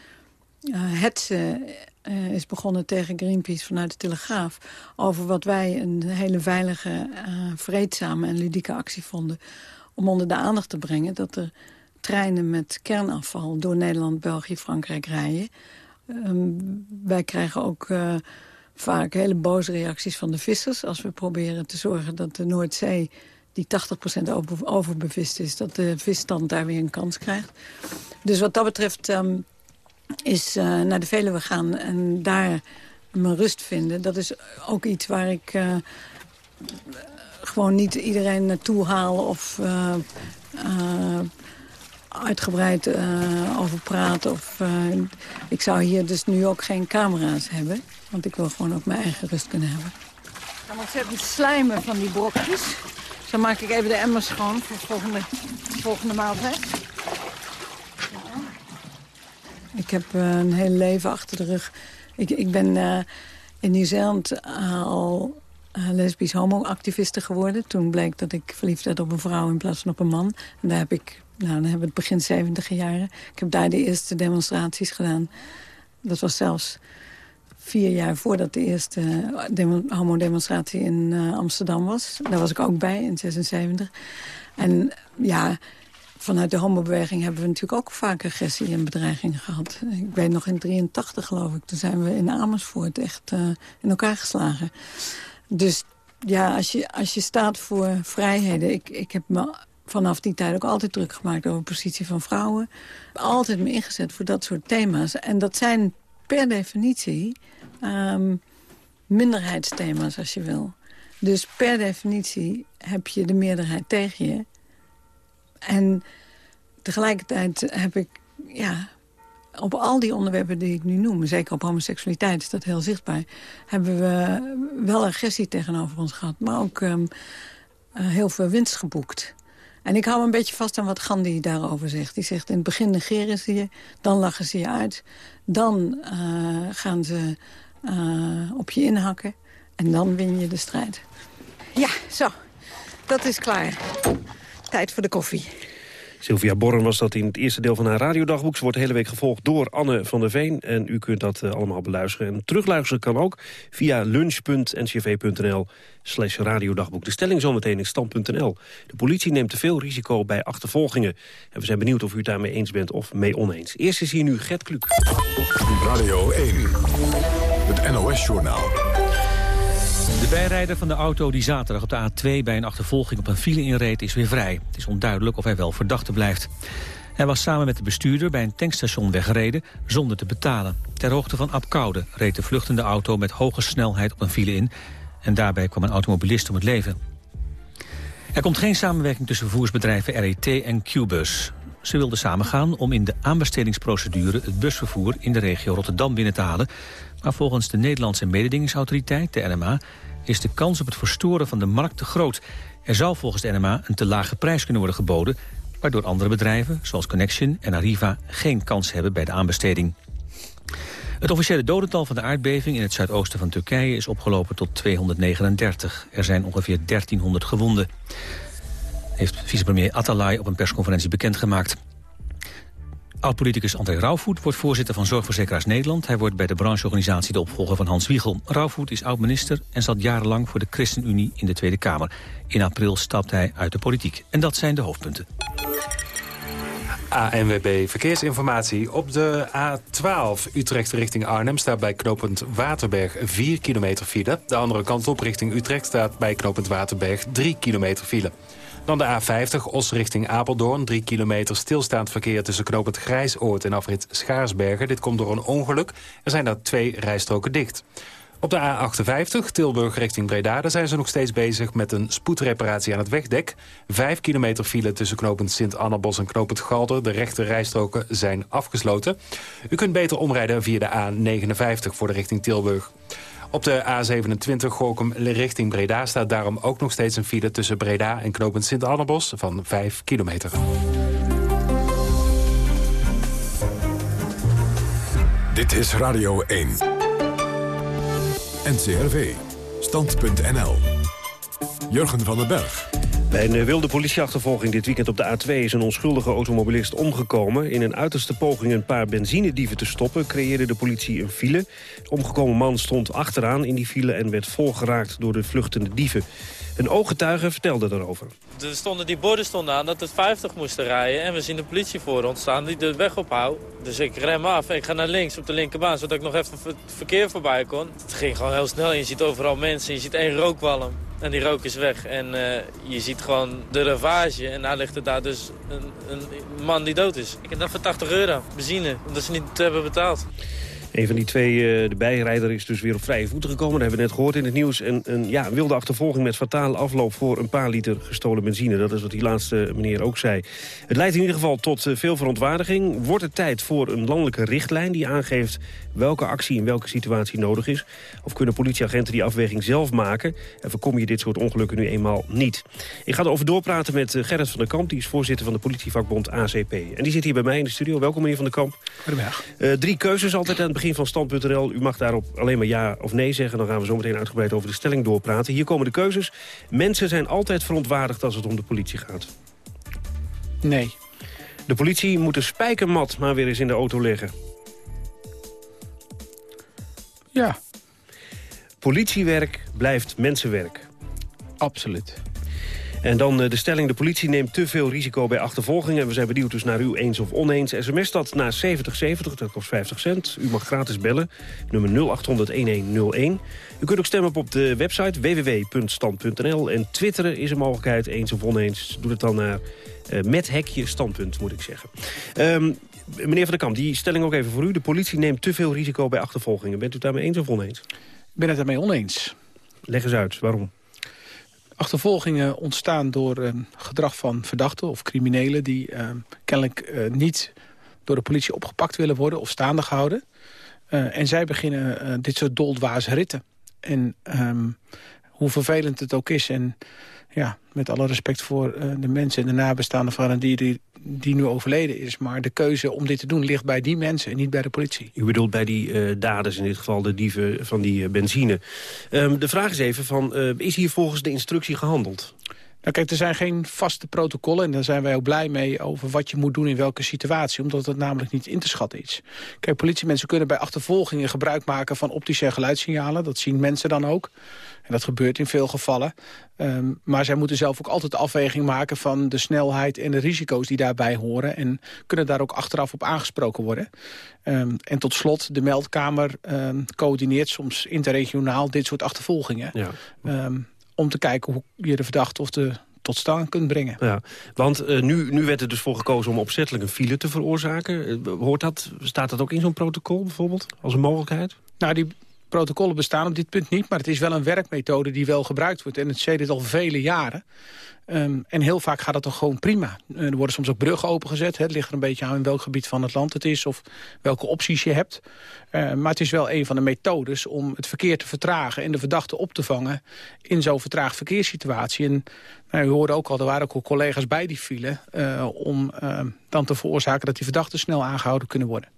uh, hetze uh, is begonnen tegen Greenpeace vanuit de Telegraaf... over wat wij een hele veilige, vreedzame en ludieke actie vonden... om onder de aandacht te brengen dat er treinen met kernafval... door Nederland, België, Frankrijk rijden. Um, wij krijgen ook vaak hele boze reacties van de vissers... als we proberen te zorgen dat de Noordzee die 80% over, overbevist is... dat de visstand daar weer een kans krijgt. Dus wat dat betreft ehm, is uh, naar de Veluwe gaan en daar mijn rust vinden. Dat is ook iets waar ik uh, gewoon niet iedereen naartoe haal... of uh, uitgebreid over praten. Of, ik zou hier dus nu ook geen camera's hebben. Want ik wil gewoon ook mijn eigen rust kunnen hebben. Ik ga ontzettend slijmen van die brokjes. Dan maak ik even de emmer schoon voor de volgende, volgende maaltijd. Ik heb uh, een heel leven achter de rug. Ik, ik ben uh, in Nieuw-Zeeland uh, al lesbisch homo-activiste geworden. Toen bleek dat ik verliefd werd op een vrouw in plaats van op een man. En daar heb ik, nou, dan hebben we het begin 70 jaren. Ik heb daar de eerste demonstraties gedaan. Dat was zelfs vier jaar voordat de eerste homo-demonstratie in Amsterdam was. Daar was ik ook bij, in 76. En ja, vanuit de homobeweging hebben we natuurlijk ook vaak agressie en bedreigingen gehad. Ik weet nog in 83 geloof ik, toen zijn we in Amersfoort echt uh, in elkaar geslagen. Dus ja, als je, als je staat voor vrijheden... Ik, ik heb me vanaf die tijd ook altijd druk gemaakt over de positie van vrouwen. Altijd me ingezet voor dat soort thema's. En dat zijn per definitie um, minderheidsthema's, als je wil. Dus per definitie heb je de meerderheid tegen je. En tegelijkertijd heb ik, ja, op al die onderwerpen die ik nu noem... zeker op homoseksualiteit is dat heel zichtbaar... hebben we wel agressie tegenover ons gehad. Maar ook um, uh, heel veel winst geboekt. En ik hou een beetje vast aan wat Gandhi daarover zegt. Die zegt, in het begin negeren ze je, dan lachen ze je uit. Dan uh, gaan ze uh, op je inhakken. En dan win je de strijd. Ja, zo. Dat is klaar. Tijd voor de koffie. Sylvia Borren was dat in het eerste deel van haar radiodagboek. Ze wordt de hele week gevolgd door Anne van der Veen. En u kunt dat uh, allemaal beluisteren. En terugluisteren kan ook via lunch.ncv.nl slash radiodagboek. De stelling zometeen in stand.nl. De politie neemt te veel risico bij achtervolgingen. En we zijn benieuwd of u het daarmee eens bent of mee oneens. Eerst is hier nu Gert Kluk. Radio 1, het NOS-journaal. De bijrijder van de auto die zaterdag op de A2 bij een achtervolging op een file inreed is weer vrij. Het is onduidelijk of hij wel verdachte blijft. Hij was samen met de bestuurder bij een tankstation weggereden zonder te betalen. Ter hoogte van Apkoude reed de vluchtende auto met hoge snelheid op een file in. En daarbij kwam een automobilist om het leven. Er komt geen samenwerking tussen vervoersbedrijven RET en Qbus. Ze wilden samengaan om in de aanbestedingsprocedure het busvervoer in de regio Rotterdam binnen te halen. Maar volgens de Nederlandse mededingingsautoriteit, de NMA, is de kans op het verstoren van de markt te groot. Er zou volgens de NMA een te lage prijs kunnen worden geboden... waardoor andere bedrijven, zoals Connection en Arriva... geen kans hebben bij de aanbesteding. Het officiële dodental van de aardbeving in het zuidoosten van Turkije... is opgelopen tot 239. Er zijn ongeveer 1300 gewonden. Heeft vicepremier Atalay op een persconferentie bekendgemaakt. Oud-politicus André Rauwvoet wordt voorzitter van Zorgverzekeraars Nederland. Hij wordt bij de brancheorganisatie de opvolger van Hans Wiegel. Rauwvoet is oud-minister en zat jarenlang voor de ChristenUnie in de Tweede Kamer. In april stapt hij uit de politiek. En dat zijn de hoofdpunten. ANWB Verkeersinformatie. Op de A12 Utrecht richting Arnhem staat bij knooppunt Waterberg 4 kilometer file. De andere kant op richting Utrecht staat bij knooppunt Waterberg 3 kilometer file. Dan de A50 Os richting Apeldoorn. 3 kilometer stilstaand verkeer tussen knooppunt Grijsoord en afrit Schaarsbergen. Dit komt door een ongeluk. Er zijn daar twee rijstroken dicht. Op de A58 Tilburg richting Breda daar zijn ze nog steeds bezig met een spoedreparatie aan het wegdek. Vijf kilometer file tussen knooppunt Sint-Annabos en knooppunt Galder. De rechte rijstroken zijn afgesloten. U kunt beter omrijden via de A59 voor de richting Tilburg. Op de A27 Gorkum richting Breda staat daarom ook nog steeds een file... tussen Breda en knooppunt Sint-Annabos van 5 kilometer. Dit is Radio 1. NCRV. Stand.nl. Jurgen van den Berg. Bij een wilde politieachtervolging dit weekend op de A2 is een onschuldige automobilist omgekomen. In een uiterste poging een paar benzinedieven te stoppen creëerde de politie een file. De omgekomen man stond achteraan in die file en werd volgeraakt door de vluchtende dieven. Een ooggetuige vertelde daarover. Er stonden, die borden stonden aan dat het 50 moesten rijden. En we zien de politie voor ons staan die de weg ophoudt. Dus ik rem af. Ik ga naar links op de linkerbaan, zodat ik nog even het verkeer voorbij kon. Het ging gewoon heel snel. Je ziet overal mensen, je ziet één rookwalm. En die rook is weg. En eh, je ziet gewoon de ravage. En daar ligt er daar dus een, een man die dood is. Ik heb dat voor 80 euro. Benzine. Omdat ze niet hebben betaald. Een van die twee, uh, de bijrijder, is dus weer op vrije voeten gekomen. Dat hebben we net gehoord in het nieuws. En een ja, wilde achtervolging met fatale afloop voor een paar liter gestolen benzine. Dat is wat die laatste meneer ook zei. Het leidt in ieder geval tot uh, veel verontwaardiging. Wordt het tijd voor een landelijke richtlijn die aangeeft welke actie in welke situatie nodig is? Of kunnen politieagenten die afweging zelf maken? En voorkom je dit soort ongelukken nu eenmaal niet? Ik ga erover doorpraten met uh, Gerrit van der Kamp. Die is voorzitter van de politievakbond ACP. En die zit hier bij mij in de studio. Welkom meneer van der Kamp. Goedemiddag. drie keuzes altijd aan het begin van stand.nl. U mag daarop alleen maar ja of nee zeggen. Dan gaan we zo meteen uitgebreid over de stelling doorpraten. Hier komen de keuzes. Mensen zijn altijd verontwaardigd als het om de politie gaat. Nee. De politie moet de spijkermat maar weer eens in de auto leggen. Ja. Politiewerk blijft mensenwerk. Absoluut. En dan de stelling, de politie neemt te veel risico bij achtervolgingen. We zijn benieuwd dus naar u eens of oneens. SMS dat naar 7070, dat kost 50 cent. U mag gratis bellen, nummer 0800-1101. U kunt ook stemmen op de website www.stand.nl. En twitteren is een mogelijkheid, eens of oneens. Doe het dan naar uh, met hekje standpunt, moet ik zeggen. Um, meneer Van der Kamp, die stelling ook even voor u. De politie neemt te veel risico bij achtervolgingen. Bent u het daarmee eens of oneens? Ik ben het daarmee oneens. Leg eens uit, waarom? Achtervolgingen ontstaan door uh, gedrag van verdachten of criminelen... die uh, kennelijk uh, niet door de politie opgepakt willen worden of staande gehouden. en zij beginnen dit soort doldwaze ritten. En um, hoe vervelend het ook is... en ja, met alle respect voor de mensen en de nabestaanden van die, die, die nu overleden is. Maar de keuze om dit te doen ligt bij die mensen en niet bij de politie. U bedoelt bij die uh, daders, in dit geval de dieven van die uh, benzine. Um, de vraag is even, van, is hier volgens de instructie gehandeld? Nou kijk, er zijn geen vaste protocollen en daar zijn wij ook blij mee over wat je moet doen in welke situatie, omdat het namelijk niet in te schatten is. Kijk, politiemensen kunnen bij achtervolgingen gebruik maken van optische en geluidssignalen, dat zien mensen dan ook. Dat gebeurt in veel gevallen. Um, maar zij moeten zelf ook altijd de afweging maken van de snelheid en de risico's die daarbij horen. En kunnen daar ook achteraf op aangesproken worden. Um, en tot slot, de meldkamer um, coördineert soms interregionaal dit soort achtervolgingen. Ja om te kijken hoe je de verdachte of de tot staan kunt brengen. Ja, want uh, nu, nu werd er dus voor gekozen om opzettelijk een file te veroorzaken. Uh, hoort dat, staat dat ook in zo'n protocol bijvoorbeeld, als een mogelijkheid? Nou, die protocollen bestaan op dit punt niet, maar het is wel een werkmethode die wel gebruikt wordt. En het zit al vele jaren. Um, en heel vaak gaat het toch gewoon prima. Uh, er worden soms ook bruggen opengezet. Hè. Het ligt er een beetje aan in welk gebied van het land het is... of welke opties je hebt. Uh, maar het is wel een van de methodes om het verkeer te vertragen... en de verdachte op te vangen in zo'n vertraagd verkeerssituatie. En nou, u hoorde ook al, er waren ook al collega's bij die file... Uh, om dan te veroorzaken dat die verdachten snel aangehouden kunnen worden.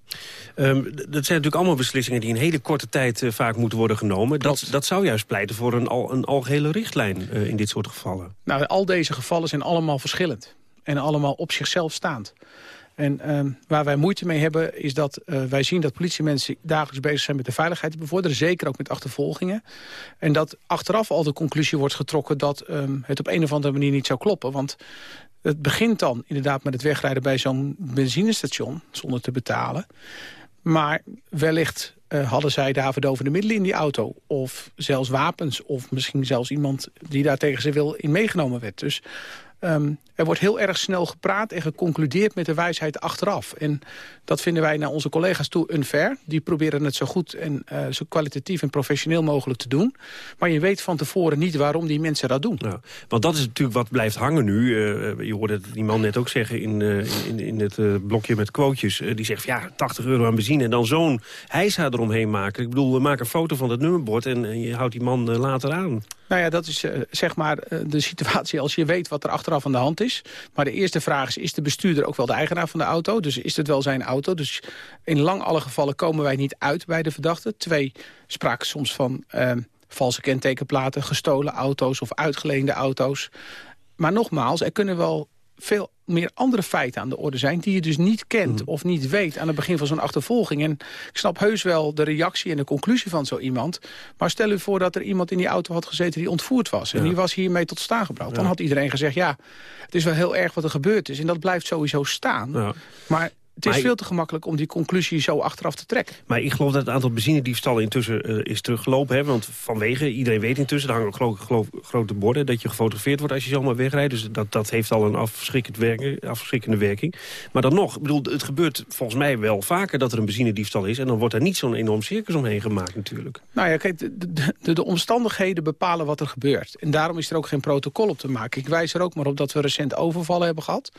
Um, dat zijn natuurlijk allemaal beslissingen die in hele korte tijd uh, vaak moeten worden genomen. Dat, dat zou juist pleiten voor een, al, een algehele richtlijn uh, in dit soort gevallen. Nou, al deze gevallen zijn allemaal verschillend. En allemaal op zichzelf staand. En um, waar wij moeite mee hebben is dat uh, wij zien dat politiemensen dagelijks bezig zijn met de veiligheid te bevorderen. Zeker ook met achtervolgingen. En dat achteraf al de conclusie wordt getrokken dat um, het op een of andere manier niet zou kloppen. Want het begint dan inderdaad met het wegrijden bij zo'n benzinestation zonder te betalen. Maar wellicht uh, hadden zij daar verdovende middelen in die auto. Of zelfs wapens. Of misschien zelfs iemand die daar tegen ze wil in meegenomen werd. Dus Um, er wordt heel erg snel gepraat en geconcludeerd met de wijsheid achteraf. En dat vinden wij naar onze collega's toe unfair. Die proberen het zo goed en uh, zo kwalitatief en professioneel mogelijk te doen. Maar je weet van tevoren niet waarom die mensen dat doen. Ja, want dat is natuurlijk wat blijft hangen nu. Uh, je hoorde die man net ook zeggen in, uh, in, in het blokje met quotejes. die zegt, ja, 80 euro aan benzine en dan zo'n hijsa eromheen maken. Ik bedoel, we maken een foto van het nummerbord en je houdt die man later aan. Nou ja, dat is zeg maar de situatie als je weet wat er achteraf aan de hand is. Maar de eerste vraag is, is de bestuurder ook wel de eigenaar van de auto? Dus is het wel zijn auto? Dus in lang alle gevallen komen wij niet uit bij de verdachte. Twee, sprake soms van uh, valse kentekenplaten, gestolen auto's of uitgeleende auto's. Maar nogmaals, er kunnen wel veel meer andere feiten aan de orde zijn... die je dus niet kent Mhm. of niet weet aan het begin van zo'n achtervolging. En ik snap heus wel de reactie en de conclusie van zo iemand. Maar stel u voor dat er iemand in die auto had gezeten die ontvoerd was. En Ja. die was hiermee tot staan gebracht. Dan had iedereen gezegd, ja, het is wel heel erg wat er gebeurd is. En dat blijft sowieso staan. Ja. Maar Het is Maar- veel te gemakkelijk om die conclusie zo achteraf te trekken. Maar ik geloof dat het aantal benzinediefstallen intussen eh, is teruggelopen. Hè? Want vanwege, iedereen weet intussen, er hangen ook grote borden... dat je gefotografeerd wordt als je zomaar wegrijdt. Dus dat, dat heeft al een afschrikkend werking, afschrikkende werking. Maar dan nog, bedoel, het gebeurt volgens mij wel vaker dat er een benzinediefstal is... en dan wordt er niet zo'n enorm circus omheen gemaakt natuurlijk. Nou ja, kijk, de, de- de, de omstandigheden bepalen wat er gebeurt. En daarom is er ook geen protocol op te maken. Ik wijs er ook maar op dat we recent overvallen hebben gehad.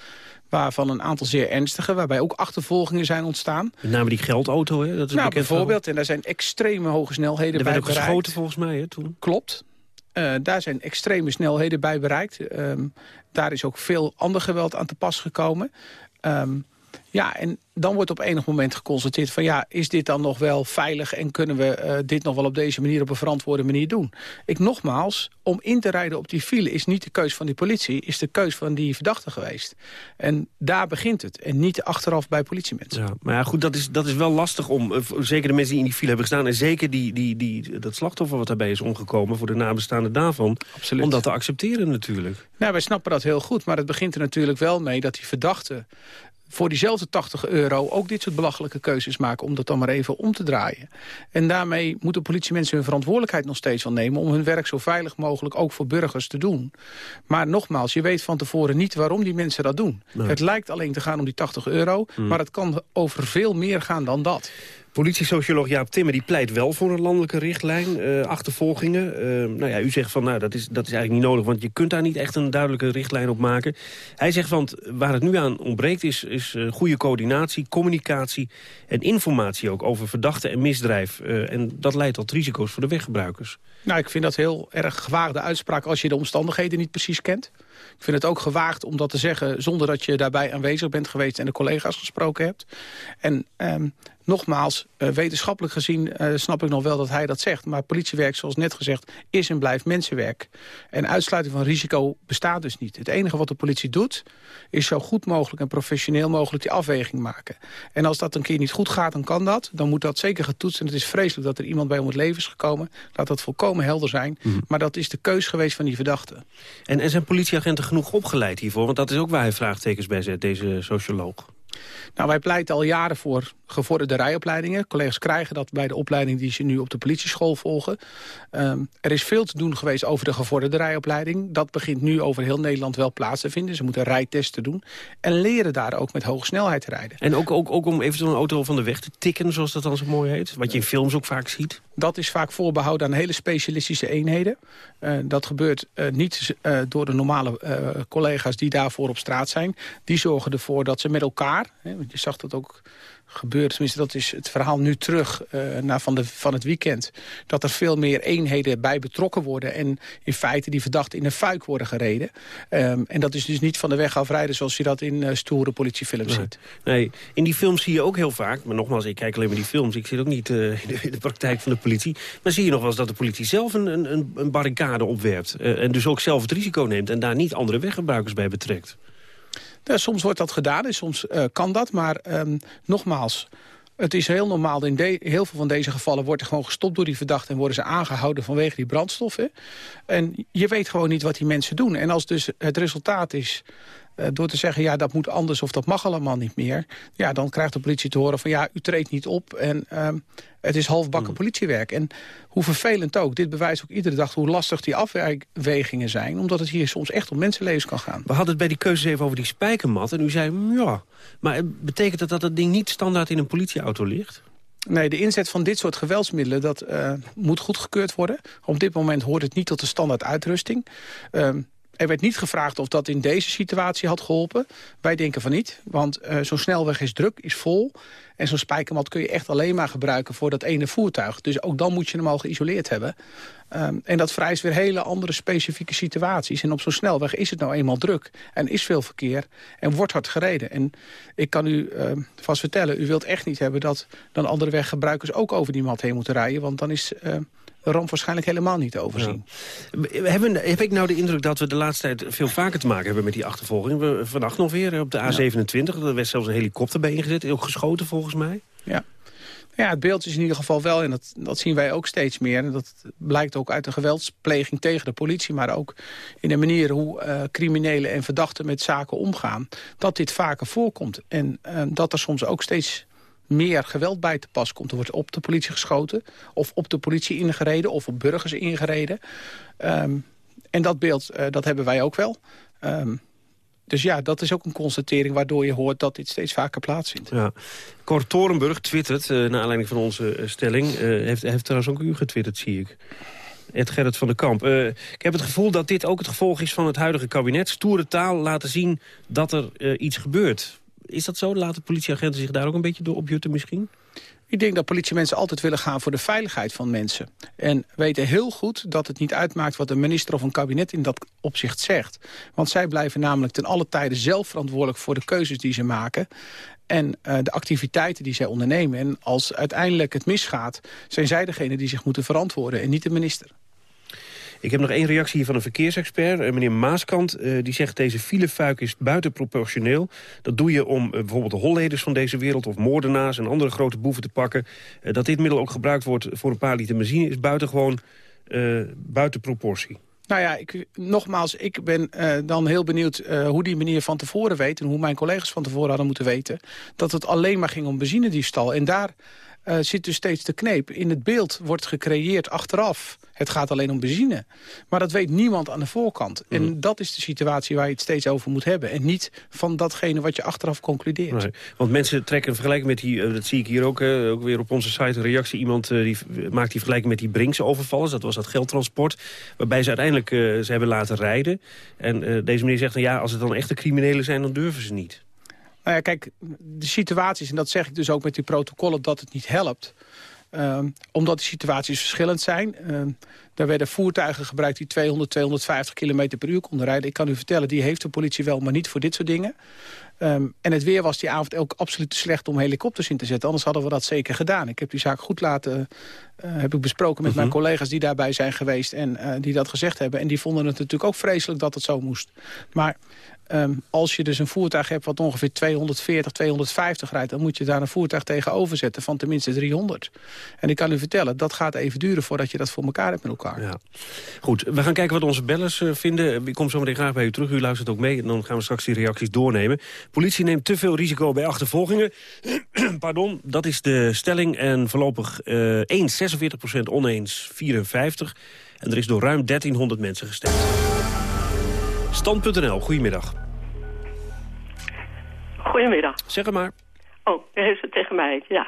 Waarvan een aantal zeer ernstige, waarbij ook achtervolgingen zijn ontstaan. Met name die geldauto, hè? Dat is Nou, bijvoorbeeld, en daar zijn extreme hoge snelheden Er bij werd ook bereikt. geschoten volgens mij, hè, toen. Klopt. Eh, daar zijn extreme snelheden bij bereikt. Ehm, daar is ook veel ander geweld aan te pas gekomen. Ehm, ja, en dan wordt op enig moment geconstateerd van... ja, is dit dan nog wel veilig en kunnen we eh, dit nog wel op deze manier... op een verantwoorde manier doen? Ik nogmaals, om in te rijden op die file is niet de keus van die politie... is de keus van die verdachte geweest. En daar begint het. En niet achteraf bij politiemensen. Ja, maar ja, goed, dat is, dat is wel lastig om, eh, zeker de mensen die in die file hebben gestaan... en zeker die, die, die, dat slachtoffer wat daarbij is omgekomen... voor de nabestaanden daarvan, om dat te accepteren natuurlijk. Nou, wij snappen dat heel goed. Maar het begint er natuurlijk wel mee dat die verdachte voor diezelfde 80 euro ook dit soort belachelijke keuzes maken... om dat dan maar even om te draaien. En daarmee moeten politiemensen hun verantwoordelijkheid nog steeds wel nemen... om hun werk zo veilig mogelijk ook voor burgers te doen. Maar nogmaals, je weet van tevoren niet waarom die mensen dat doen. Nee. Het lijkt alleen te gaan om die 80 euro... Hmm. maar het kan over veel meer gaan dan dat. Politiesocioloog Jaap Timmer die pleit wel voor een landelijke richtlijn, eh, achtervolgingen. Eh, nou ja, u zegt van nou, dat is, dat is eigenlijk niet nodig, want je kunt daar niet echt een duidelijke richtlijn op maken. Hij zegt van waar het nu aan ontbreekt is, is eh, goede coördinatie, communicatie en informatie ook over verdachten en misdrijf. En dat leidt tot risico's voor de weggebruikers. Nou, ik vind dat heel erg gewaagde uitspraak als je de omstandigheden niet precies kent. Ik vind het ook gewaagd om dat te zeggen zonder dat je daarbij aanwezig bent geweest en de collega's gesproken hebt. En ehm, nogmaals, eh, wetenschappelijk gezien eh, snap ik nog wel dat hij dat zegt. Maar politiewerk, zoals net gezegd, is en blijft mensenwerk. En uitsluiting van risico bestaat dus niet. Het enige wat de politie doet, is zo goed mogelijk en professioneel mogelijk die afweging maken. En als dat een keer niet goed gaat, dan kan dat. Dan moet dat zeker getoetst. En het is vreselijk dat er iemand bij om het leven is gekomen. Laat dat volkomen helder zijn. Maar dat is de keus geweest van die verdachte. En, en zijn politieagenten genoeg opgeleid hiervoor? Want dat is ook waar hij vraagtekens bij zet, deze socioloog. Nou, wij pleiten al jaren voor gevorderde rijopleidingen. Collega's krijgen dat bij de opleiding die ze nu op de politieschool volgen. Ehm, er is veel te doen geweest over de gevorderde rijopleiding. Dat begint nu over heel Nederland wel plaats te vinden. Ze moeten rijtesten doen. En leren daar ook met hoge snelheid te rijden. En ook, ook, ook om eventueel een auto van de weg te tikken, zoals dat dan zo mooi heet. Wat je in films ook vaak ziet. Dat is vaak voorbehouden aan hele specialistische eenheden. Eh, dat gebeurt eh, niet eh, door de normale collega's die daarvoor op straat zijn. Die zorgen ervoor dat ze met elkaar... Hè, want je zag dat ook gebeuren, tenminste dat is het verhaal nu terug eh, naar van, de, van het weekend... dat er veel meer eenheden bij betrokken worden... en in feite die verdachten in een fuik worden gereden. Ehm, en dat is dus niet van de weg afrijden zoals je dat in eh, stoere politiefilms ziet. Nee, in die films zie je ook heel vaak... maar nogmaals, ik kijk alleen maar die films... ik zit ook niet eh, in, de, in de praktijk van de politie... maar zie je nog wel eens dat de politie zelf een, een, een barricade opwerpt... en dus ook zelf het risico neemt... en daar niet andere weggebruikers bij betrekt. Ja, soms wordt dat gedaan en soms eh, kan dat. Maar ehm, nogmaals, het is heel normaal. In de, heel veel van deze gevallen wordt er gewoon gestopt door die verdachten... en worden ze aangehouden vanwege die brandstoffen. En je weet gewoon niet wat die mensen doen. En als dus het resultaat is... eh, door te zeggen, ja, dat moet anders of dat mag allemaal niet meer... ja, dan krijgt de politie te horen van, ja, u treedt niet op... en ehm, het is halfbakken politiewerk. En hoe vervelend ook, dit bewijst ook iedere dag... hoe lastig die afwegingen zijn... omdat het hier soms echt om mensenlevens kan gaan. We hadden het bij die keuzes even over die spijkermat... en u zei, mm, ja, maar betekent dat dat dat ding niet standaard in een politieauto ligt? Nee, de inzet van dit soort geweldsmiddelen dat, eh, moet goedgekeurd worden. Op dit moment hoort het niet tot de standaard uitrusting. Ehm, er werd niet gevraagd of dat in deze situatie had geholpen. Wij denken van niet, want eh, zo'n snelweg is druk, is vol. En zo'n spijkermat kun je echt alleen maar gebruiken voor dat ene voertuig. Dus ook dan moet je hem al geïsoleerd hebben. Ehm, en dat vereist weer hele andere specifieke situaties. En op zo'n snelweg is het nou eenmaal druk. En is veel verkeer. En wordt hard gereden. En ik kan u ehm, vast vertellen, u wilt echt niet hebben... dat dan andere weggebruikers ook over die mat heen moeten rijden. Want dan is ehm, ramp waarschijnlijk helemaal niet te overzien. Hebben, heb ik nou de indruk dat we de laatste tijd veel vaker te maken hebben met die achtervolging? We, vannacht nog weer op de A27, er werd zelfs een helikopter bij ingezet, ook geschoten volgens mij. Ja. Ja, het beeld is in ieder geval wel, en dat, dat zien wij ook steeds meer... en dat blijkt ook uit de geweldspleging tegen de politie... maar ook in de manier hoe uh, criminelen en verdachten met zaken omgaan... dat dit vaker voorkomt. En uh, dat er soms ook steeds meer geweld bij te pas komt. Er wordt op de politie geschoten, of op de politie ingereden... of op burgers ingereden. Um, en dat beeld, uh, dat hebben wij ook wel... Um, dus ja, dat is ook een constatering waardoor je hoort dat dit steeds vaker plaatsvindt. Ja. Cor Torenburg twittert, uh, naar aanleiding van onze uh, stelling... Heeft, heeft trouwens ook u getwitterd, zie ik. Ed Gerrit van der Kamp. ik heb het gevoel dat dit ook het gevolg is van het huidige kabinet. Stoere taal laten zien dat er iets gebeurt. Is dat zo? Laten politieagenten zich daar ook een beetje door opjutten misschien? Ik denk dat politiemensen altijd willen gaan voor de veiligheid van mensen. En weten heel goed dat het niet uitmaakt wat een minister of een kabinet in dat opzicht zegt. Want zij blijven namelijk ten alle tijde zelf verantwoordelijk voor de keuzes die ze maken en uh, de activiteiten die zij ondernemen. En als uiteindelijk het misgaat, zijn zij degene die zich moeten verantwoorden en niet de minister. Ik heb nog één reactie hier van een verkeersexpert, eh, meneer Maaskant. Uh, die zegt deze filefuik is buitenproportioneel. Dat doe je om uh, bijvoorbeeld de holleders van deze wereld... of moordenaars en andere grote boeven te pakken. dat dit middel ook gebruikt wordt voor een paar liter benzine... is buitengewoon buiten proportie. Nou ja, ik, nogmaals, ik ben dan heel benieuwd hoe die meneer van tevoren weet... en hoe mijn collega's van tevoren hadden moeten weten... dat het alleen maar ging om benzinediefstal. En daar zit dus steeds de kneep. In het beeld wordt gecreëerd achteraf. Het gaat alleen om benzine. Maar dat weet niemand aan de voorkant. En mhm. dat is de situatie waar je het steeds over moet hebben. En niet van datgene wat je achteraf concludeert. Nee, want mensen trekken een vergelijking met die... Uh, dat zie ik hier ook, uh, ook weer op onze site een reactie. Iemand die maakt die vergelijking met die Brinkse overvallers. Dat was dat geldtransport. Waarbij ze uiteindelijk ze hebben laten rijden. En deze meneer zegt, nou ja, als het dan echte criminelen zijn... dan durven ze niet. Nou ja, kijk, de situaties, en dat zeg ik dus ook met die protocollen... dat het niet helpt. Um, omdat de situaties verschillend zijn. Um, daar werden voertuigen gebruikt die 200, 250 km per uur konden rijden. Ik kan u vertellen, die heeft de politie wel, maar niet voor dit soort dingen. Um, en het weer was die avond ook absoluut te slecht om helikopters in te zetten. Anders hadden we dat zeker gedaan. Ik heb die zaak goed laten heb ik besproken met mijn mhm. collega's die daarbij zijn geweest... en uh, die dat gezegd hebben. En die vonden het natuurlijk ook vreselijk dat het zo moest. Maar Um, als je dus een voertuig hebt wat ongeveer 240, 250 rijdt... dan moet je daar een voertuig tegenover zetten van tenminste 300. En ik kan u vertellen, dat gaat even duren voordat je dat voor elkaar hebt met elkaar. Ja. Goed, we gaan kijken wat onze bellers uh, vinden. Ik kom zo meteen graag bij u terug, u luistert ook mee... en dan gaan we straks die reacties doornemen. Politie neemt te veel risico bij achtervolgingen. Pardon, dat is de stelling. En voorlopig uh, 46% oneens 54. En er is door ruim 1300 mensen gestemd. Stand.nl, goedemiddag. Goedemiddag. Zeg het maar. Oh, u heeft het tegen mij, ja.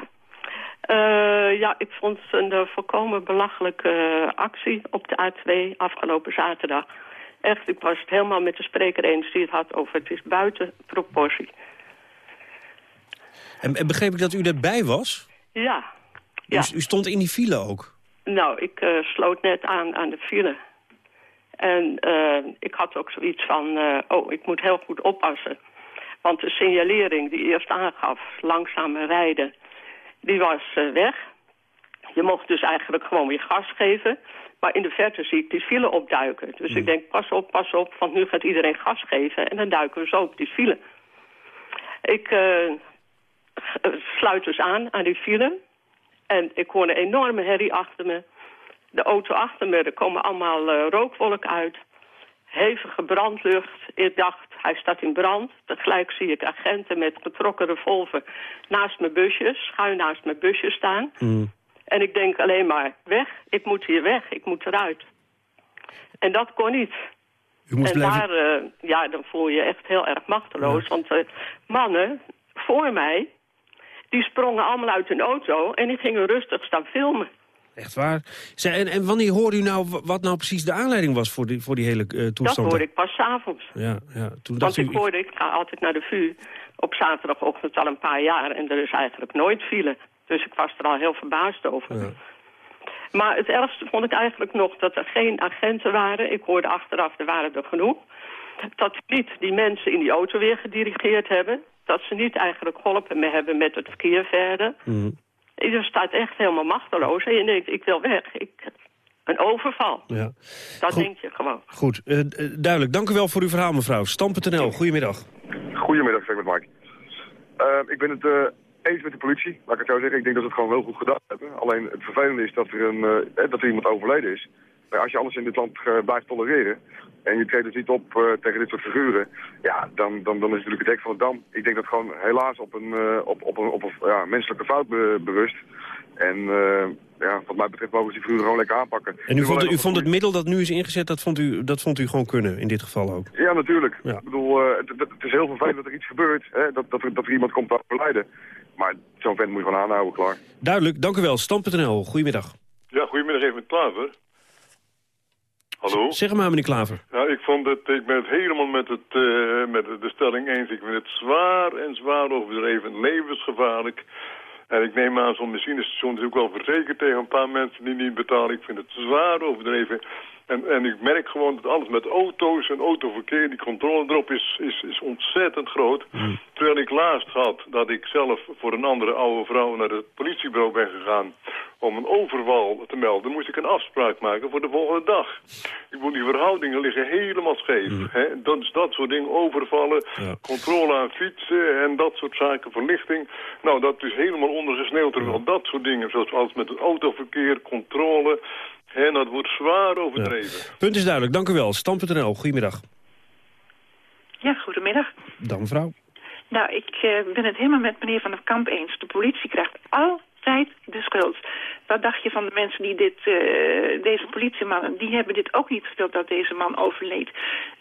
Uh, ja, ik vond het een uh, volkomen belachelijke uh, actie op de A2 afgelopen zaterdag. Echt, ik was het helemaal met de spreker eens die het had over het is buiten proportie. En, en begreep ik dat u erbij was? Ja. Ja. U, u, stond in die file ook? Nou, ik sloot net aan aan de file. En uh, ik had ook zoiets van, uh, oh, ik moet heel goed oppassen. Want de signalering die eerst aangaf, langzamer rijden, die was weg. Je mocht dus eigenlijk gewoon weer gas geven. Maar in de verte zie ik die file opduiken. Dus ik hmm. denk, pas op, pas op, want nu gaat iedereen gas geven... en dan duiken we zo op die file. Ik sluit dus aan aan die file... en ik hoor een enorme herrie achter me de auto achter me, er komen allemaal uh, rookwolken uit. Hevige brandlucht. Ik dacht, hij staat in brand. Tegelijk zie ik agenten met getrokken revolver naast mijn busjes, schuin naast mijn busjes staan. Mm. En ik denk alleen maar, weg, ik moet hier weg, ik moet eruit. En dat kon niet. en blijven... daar, uh, ja, dan voel je je echt heel erg machteloos. Want uh, mannen voor mij, die sprongen allemaal uit hun auto en die gingen rustig staan filmen. Echt waar? en, en wanneer hoorde u nou wat nou precies de aanleiding was voor die, voor die hele uh, toestand? Dat hoorde ik pas s'avonds. Ja, ja. Toen Want ik hoorde, ik ga altijd naar de VU op zaterdagochtend al een paar jaar... en er is eigenlijk nooit file. Dus ik was er al heel verbaasd over. Ja. Maar het ergste vond ik eigenlijk nog dat er geen agenten waren. Ik hoorde achteraf, er waren er genoeg. Dat niet die mensen in die auto weer gedirigeerd hebben. Dat ze niet eigenlijk geholpen me hebben met het verkeer verder. Mm. Je staat echt helemaal machteloos en je denkt, ik wil weg. Ik, een overval. Ja. Dat denk je gewoon. Goed, uh, duidelijk. Dank u wel voor uw verhaal, mevrouw. Stam.nl, goedemiddag. Goedemiddag, zeg met Mike. Uh, ik ben het eens met de politie, laat ik het zo zeggen. Ik denk dat ze het gewoon wel goed gedaan hebben. Alleen het vervelende is dat er, een, eh, dat er iemand overleden is. Maar als je alles in dit land eh, blijft tolereren en je treedt dus niet op eh, tegen dit soort figuren, ja, dan, dan, dan is het natuurlijk het hek van de dam. Ik denk dat gewoon helaas op een, eh, op, op een, op een ja, menselijke fout be- berust. En eh, ja, wat mij betreft mogen ze die figuren gewoon lekker aanpakken. En u vond, u vond het middel dat nu is ingezet, dat vond, u, dat vond u gewoon kunnen in dit geval ook? Ja, natuurlijk. Ik bedoel, eh, het, het- is heel vervelend dat er iets gebeurt, hè, dat, dat, er, dat er iemand komt te overlijden. Maar zo'n vent moet je gewoon aanhouden, klaar. Duidelijk, dank u wel. Stand.nl, goedemiddag. Ja, goedemiddag even met Klaver. Hallo? Zeg maar, meneer Klaver. Nou, ik, vond het, ik ben het helemaal met, het, eh, met de stelling eens. Ik vind het zwaar en zwaar overdreven, levensgevaarlijk. En ik neem aan, zo'n benzinestation is ook wel verzekerd tegen een paar mensen die niet betalen. Ik vind het zwaar overdreven. En, en ik merk gewoon dat alles met auto's en autoverkeer, die controle erop is, is, is ontzettend groot. Terwijl ik laatst had dat ik zelf voor een andere oude vrouw naar het politiebureau ben gegaan om een overval te melden, moest ik een afspraak maken voor de volgende dag. Ik moet die verhoudingen liggen helemaal scheef. Hè? Dat is dat soort dingen, overvallen, controle aan fietsen en dat soort zaken, verlichting. Nou, dat is helemaal ondergesneeuwd. Terwijl dat soort dingen, zoals als met het autoverkeer, controle, hè, dat wordt zwaar overdreven. Punt is duidelijk, dank u wel. Stand.nl, goedemiddag. Ja, goedemiddag. Dan mevrouw. Nou, ik eh, ben het helemaal met meneer Van der Kamp eens. De politie krijgt de schuld. Wat dacht je van de mensen die dit, eh, deze politiemannen, die hebben dit ook niet gewild dat deze man overleed.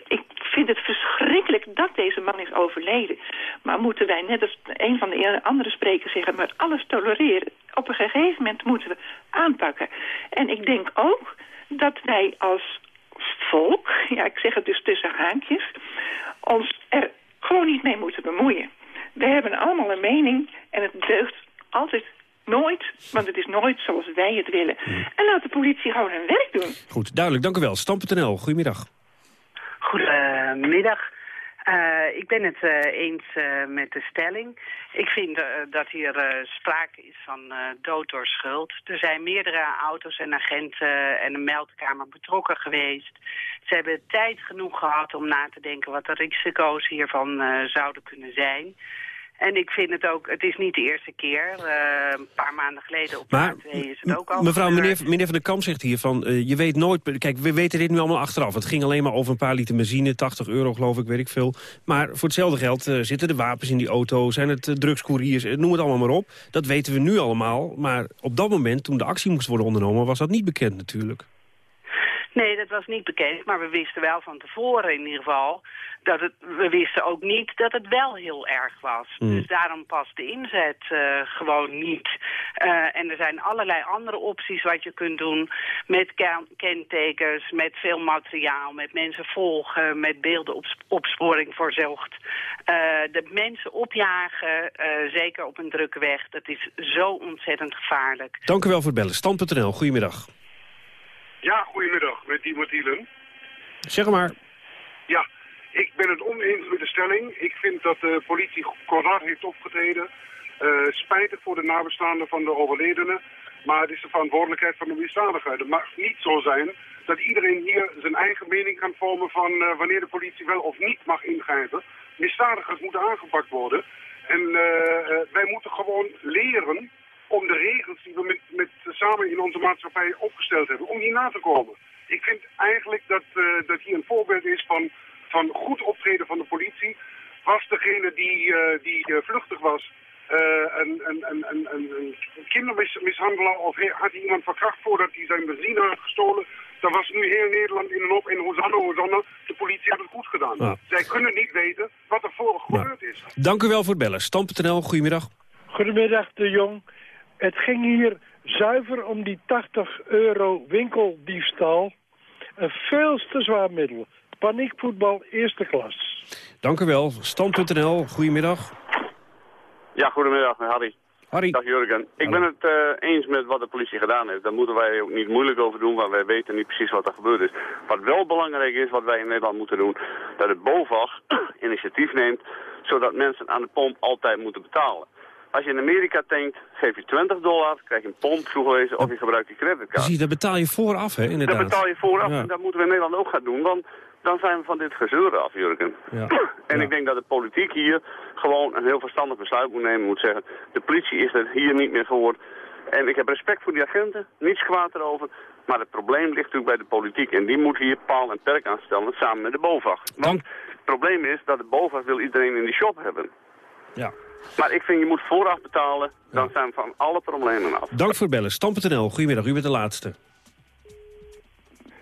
Ik vind het verschrikkelijk dat deze man is overleden. Maar moeten wij, net als een van de andere sprekers zeggen, maar alles tolereren. Op een gegeven moment moeten we aanpakken. En ik denk ook dat wij als volk, ja ik zeg het dus tussen haakjes, ons er gewoon niet mee moeten bemoeien. We hebben allemaal een mening en het deugt altijd nooit, want het is nooit zoals wij het willen. En laat de politie gewoon hun werk doen. Goed, duidelijk, dank u wel. Stand.nl, goedemiddag. Goedemiddag. Eh, ik ben het eh, eens eh, met de stelling. Ik vind dat hier eh, sprake is van eh, dood door schuld. Er zijn meerdere auto's en agenten en een meldkamer betrokken geweest. Ze hebben tijd genoeg gehad om na te denken wat de risico's hiervan eh, zouden kunnen zijn. En ik vind het ook, het is niet de eerste keer. Eh, een paar maanden geleden op Maar, de A2 is het ook al Mevrouw, meneer, meneer Van der Kamp zegt hier van, eh, je weet nooit... Kijk, we weten dit nu allemaal achteraf. Het ging alleen maar over een paar liter benzine, 80 euro geloof ik, weet ik veel. Maar voor hetzelfde geld eh, zitten de wapens in die auto, zijn het drugscouriers, noem het allemaal maar op. Dat weten we nu allemaal, maar op dat moment, toen de actie moest worden ondernomen, was dat niet bekend natuurlijk. Nee, dat was niet bekend, maar we wisten wel van tevoren in ieder geval... dat het, we wisten ook niet dat het wel heel erg was. Mm. Dus daarom past de inzet eh, gewoon niet. Eh, en er zijn allerlei andere opties wat je kunt doen... met ken- kentekens, met veel materiaal, met mensen volgen... met beelden op opsporing voorzocht. Eh, de mensen opjagen, zeker op een drukke weg... dat is zo ontzettend gevaarlijk. Dank u wel voor het bellen. Stand.nl, goedemiddag. Ja, goedemiddag, met Iemand Hielen. Zeg maar. Ja, ik ben het oneens met de stelling. Ik vind dat de politie correct heeft opgetreden. Eh, spijtig voor de nabestaanden van de overledene. Maar het is de verantwoordelijkheid van de misdadigheid. Het mag niet zo zijn dat iedereen hier zijn eigen mening kan vormen van eh, wanneer de politie wel of niet mag ingrijpen. Misdadigers moeten aangepakt worden. En eh, wij moeten gewoon leren om de regels die we met, met, samen in onze maatschappij opgesteld hebben, om die na te komen. Ik vind eigenlijk dat, eh, dat hier een voorbeeld is van, van goed optreden van de politie. Was degene die, eh, die eh, vluchtig was eh, een, een, een, een, een, kindermishandelaar of had hij iemand verkracht voordat hij zijn benzine had gestolen, dan was nu heel Nederland in een op en Hosanna, Hosanna, de politie had het goed gedaan. Ja. Zij kunnen niet weten wat er voor gebeurd is. Dank u wel voor het bellen. Stand.nl, goedemiddag. Goedemiddag, de Jong. Het ging hier zuiver om die 80 euro winkeldiefstal. Een veel te zwaar middel. Paniekvoetbal eerste klas. Dank u wel. Stand.nl, goedemiddag. Ja, goedemiddag, Harry. Harry. Dag Jurgen. Ik ben het eh, eens met wat de politie gedaan heeft. Daar moeten wij ook niet moeilijk over doen, want wij weten niet precies wat er gebeurd is. Wat wel belangrijk is, wat wij in Nederland moeten doen, dat het BOVAG initiatief neemt, zodat mensen aan de pomp altijd moeten betalen. Als je in Amerika tankt, geef je 20 dollar, krijg je een pond toegewezen of je gebruikt je creditcard. Precies, daar betaal je vooraf, hè, inderdaad. Dat betaal je vooraf Ja. en dat moeten we in Nederland ook gaan doen, want dan zijn we van dit gezeur af, Jurgen. Ja. En ik denk dat de politiek hier gewoon een heel verstandig besluit moet nemen. Moet zeggen, de politie is er hier niet meer voor. En ik heb respect voor die agenten, niets kwaad erover. Maar het probleem ligt natuurlijk bij de politiek. En die moet hier paal en perk aanstellen samen met de BOVAG. Want het probleem is dat de BOVAG wil iedereen in die shop hebben. Ja. Maar ik vind je moet vooraf betalen, dan zijn we van alle problemen af. Dank voor het bellen. Stam.nl, goedemiddag, u bent de laatste.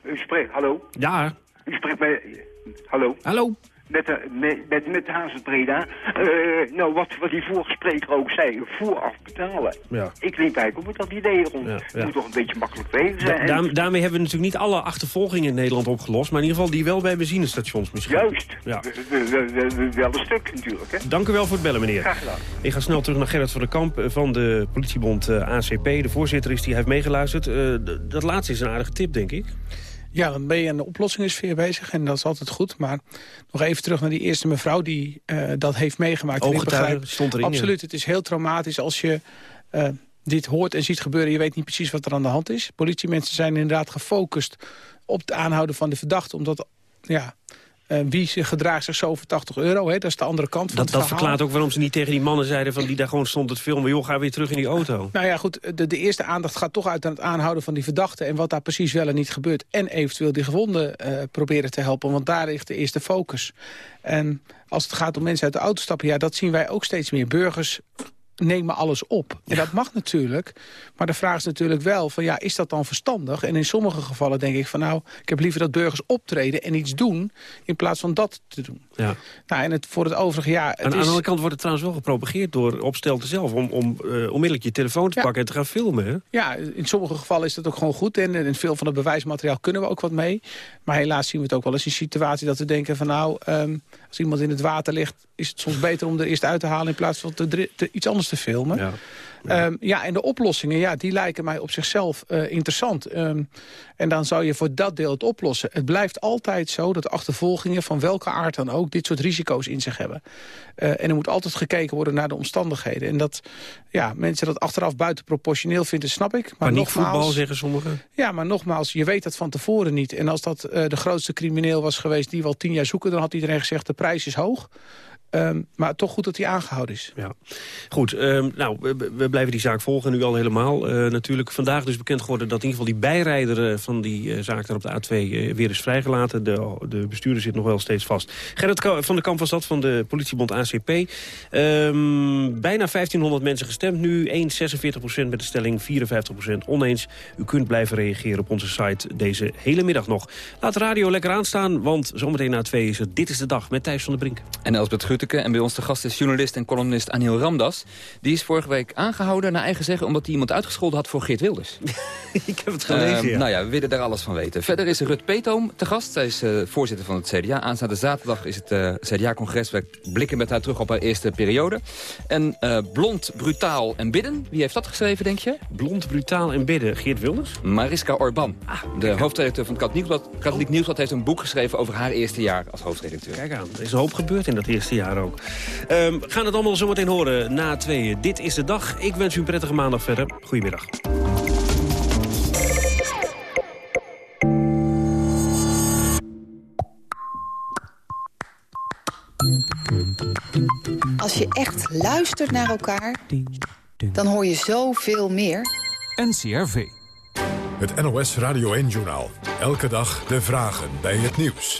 U spreekt, hallo? Ja. U spreekt met, hallo? Hallo? Met, de- met, met, met Hazes Breda. Eh, nou, wat, wat die vorige spreker ook zei, vooraf betalen. Ja. Ik liep eigenlijk met dat idee rond. Ja, Het ja. moet toch een beetje makkelijk wezen Da- zijn. daar- daarmee hebben we natuurlijk niet alle achtervolgingen in Nederland opgelost... maar in ieder geval die wel bij benzinestations misschien. Juist. Ja. Wel een stuk natuurlijk, hè? Dank u wel voor het bellen, meneer. Graag gedaan. Ik ga snel terug naar Gerrit van der Kamp eh, van de politiebond eh, ACP. De voorzitter is die, heeft meegeluisterd. Eh, dat laatste is een aardige tip, denk ik. Ja, dan ben je aan de oplossingssfeer bezig en dat is altijd goed. Maar nog even terug naar die eerste mevrouw die eh, dat heeft meegemaakt. En ik Ooggetuige begrijp- stond erin. Absoluut, het is heel traumatisch als je eh, dit hoort en ziet gebeuren. Je weet niet precies wat er aan de hand is. Politiemensen zijn inderdaad gefocust op het aanhouden van de verdachte. Omdat, ja, eh, wie gedraagt zich zo voor 80 euro. Hè? Dat is de andere kant van Dat, het dat verklaart ook waarom ze niet tegen die mannen zeiden... Van die daar gewoon stond het filmen. Joh, ga weer terug in die auto. Nou ja, goed, de, de eerste aandacht gaat toch uit aan het aanhouden van die verdachte... en wat daar precies wel en niet gebeurt. En eventueel die gewonden eh, proberen te helpen, want daar ligt de eerste focus. En als het gaat om mensen uit de auto stappen... ja, dat zien wij ook steeds meer. Burgers nemen alles op. En dat mag natuurlijk. Maar de vraag is natuurlijk wel, van ja, is dat dan verstandig? En in sommige gevallen denk ik van nou... ik heb liever dat burgers optreden en iets doen... in plaats van dat te doen. Ja. Nou, en het, voor het overige, ja... Het Aan, aan de is, andere kant wordt het trouwens wel gepropageerd door opstelten zelf... om, om eh, onmiddellijk je telefoon te Ja. pakken en te gaan filmen. Hè? Ja, in sommige gevallen is dat ook gewoon goed. En in veel van het bewijsmateriaal kunnen we ook wat mee. Maar helaas zien we het ook wel eens in situatie dat we denken van nou... ehm, als iemand in het water ligt, is het soms beter om er eerst uit te halen... in plaats van te, te- iets anders te filmen. Ja. Ehm, ja, en de oplossingen, ja, die lijken mij op zichzelf eh, interessant. Ehm, en dan zou je voor dat deel het oplossen. Het blijft altijd zo dat achtervolgingen van welke aard dan ook... dit soort risico's in zich hebben. Eh, en er moet altijd gekeken worden naar de omstandigheden. En dat ja, mensen dat achteraf buitenproportioneel vinden, snap ik. Maar nogmaals, zeggen sommigen. ja, maar nogmaals, je weet dat van tevoren niet. En als dat eh, de grootste crimineel was geweest die wel tien jaar zoeken... dan had iedereen gezegd, de prijs is hoog. Ehm, maar toch goed dat hij aangehouden is. Ja. Goed, ehm, nou, we, we blijven die zaak volgen nu al helemaal. Eh, natuurlijk vandaag dus bekend geworden dat in ieder geval die bijrijder eh, van die eh, zaak daar op de A2 eh, weer is vrijgelaten. De, de bestuurder zit nog wel steeds vast. Gerrit van der Kamp was dat van de politiebond ACP. Ehm, bijna 1500 mensen gestemd nu. Eens 46 met de stelling, 54% oneens. U kunt blijven reageren op onze site deze hele middag nog. Laat de radio lekker aanstaan, want zometeen na twee is het Dit is de Dag met Thijs van der Brink. En Elsbeth En bij ons de gast is journalist en columnist Aniel Ramdas. Die is vorige week aangehouden, naar eigen zeggen... omdat hij iemand uitgescholden had voor Geert Wilders. Ik heb het gelezen, Ehm, ja. Nou ja, we willen daar alles van weten. Verder is Rut Peetoom te gast. Zij is eh, voorzitter van het CDA. Aanstaande zaterdag is het eh, CDA-congres. We blikken met haar terug op haar eerste periode. En eh, Blond, Brutaal en Bidden. Wie heeft dat geschreven, denk je? Blond, Brutaal en Bidden. Geert Wilders? Mariska Orban. de hoofdredacteur van het Katholiek Nieuwsblad, Katholiek Nieuwsblad... heeft een boek geschreven over haar eerste jaar als hoofdredacteur. Kijk aan, er is een hoop gebeurd in dat eerste jaar ook. Ehm, we gaan het allemaal zo meteen horen na tweeën. Dit is de dag. Ik wens u een prettige maandag verder. Goedemiddag. Als je echt luistert naar elkaar, dan hoor je zoveel meer. NCRV. Het NOS Radio 1-journaal. Elke dag de vragen bij het nieuws.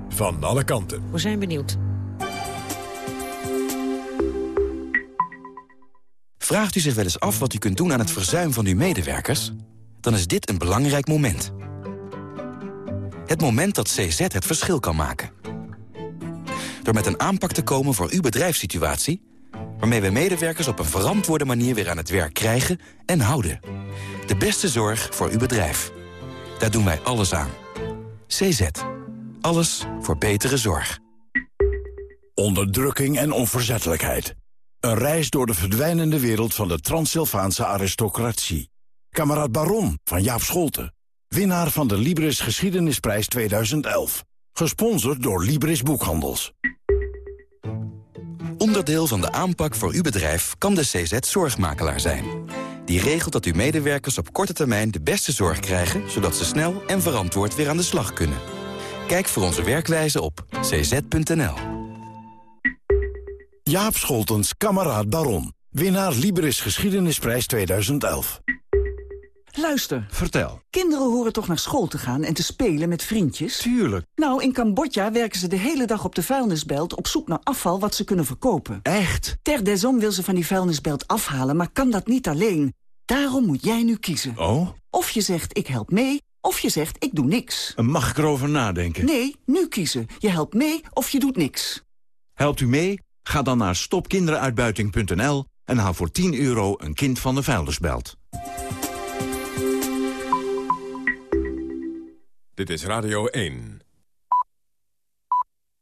van alle kanten. We zijn benieuwd. Vraagt u zich wel eens af wat u kunt doen aan het verzuim van uw medewerkers? Dan is dit een belangrijk moment. Het moment dat CZ het verschil kan maken. Door met een aanpak te komen voor uw bedrijfssituatie... waarmee we medewerkers op een verantwoorde manier weer aan het werk krijgen en houden. De beste zorg voor uw bedrijf. Daar doen wij alles aan. CZ. Alles voor betere zorg. Onderdrukking en onverzettelijkheid. Een reis door de verdwijnende wereld van de Transsylvaanse aristocratie. Kamerad Baron van Jaap Scholten. Winnaar van de Libris Geschiedenisprijs 2011. Gesponsord door Libris Boekhandels. Onderdeel van de aanpak voor uw bedrijf kan de CZ Zorgmakelaar zijn. Die regelt dat uw medewerkers op korte termijn de beste zorg krijgen... zodat ze snel en verantwoord weer aan de slag kunnen. Kijk voor onze werkwijze op cz.nl. Jaap Scholtens, kameraad Baron. Winnaar Libris Geschiedenisprijs 2011. Luister. Vertel. Kinderen horen toch naar school te gaan en te spelen met vriendjes? Tuurlijk. Nou, in Cambodja werken ze de hele dag op de vuilnisbelt... op zoek naar afval wat ze kunnen verkopen. Echt? Ter desom wil ze van die vuilnisbelt afhalen, maar kan dat niet alleen. Daarom moet jij nu kiezen. Oh? Of je zegt, ik help mee, of je zegt, ik doe niks. Mag ik erover nadenken? Nee, nu kiezen. Je helpt mee of je doet niks. Helpt u mee? Ga dan naar stopkinderenuitbuiting.nl en haal voor 10 euro een kind van de vuilnisbelt. Dit is Radio 1.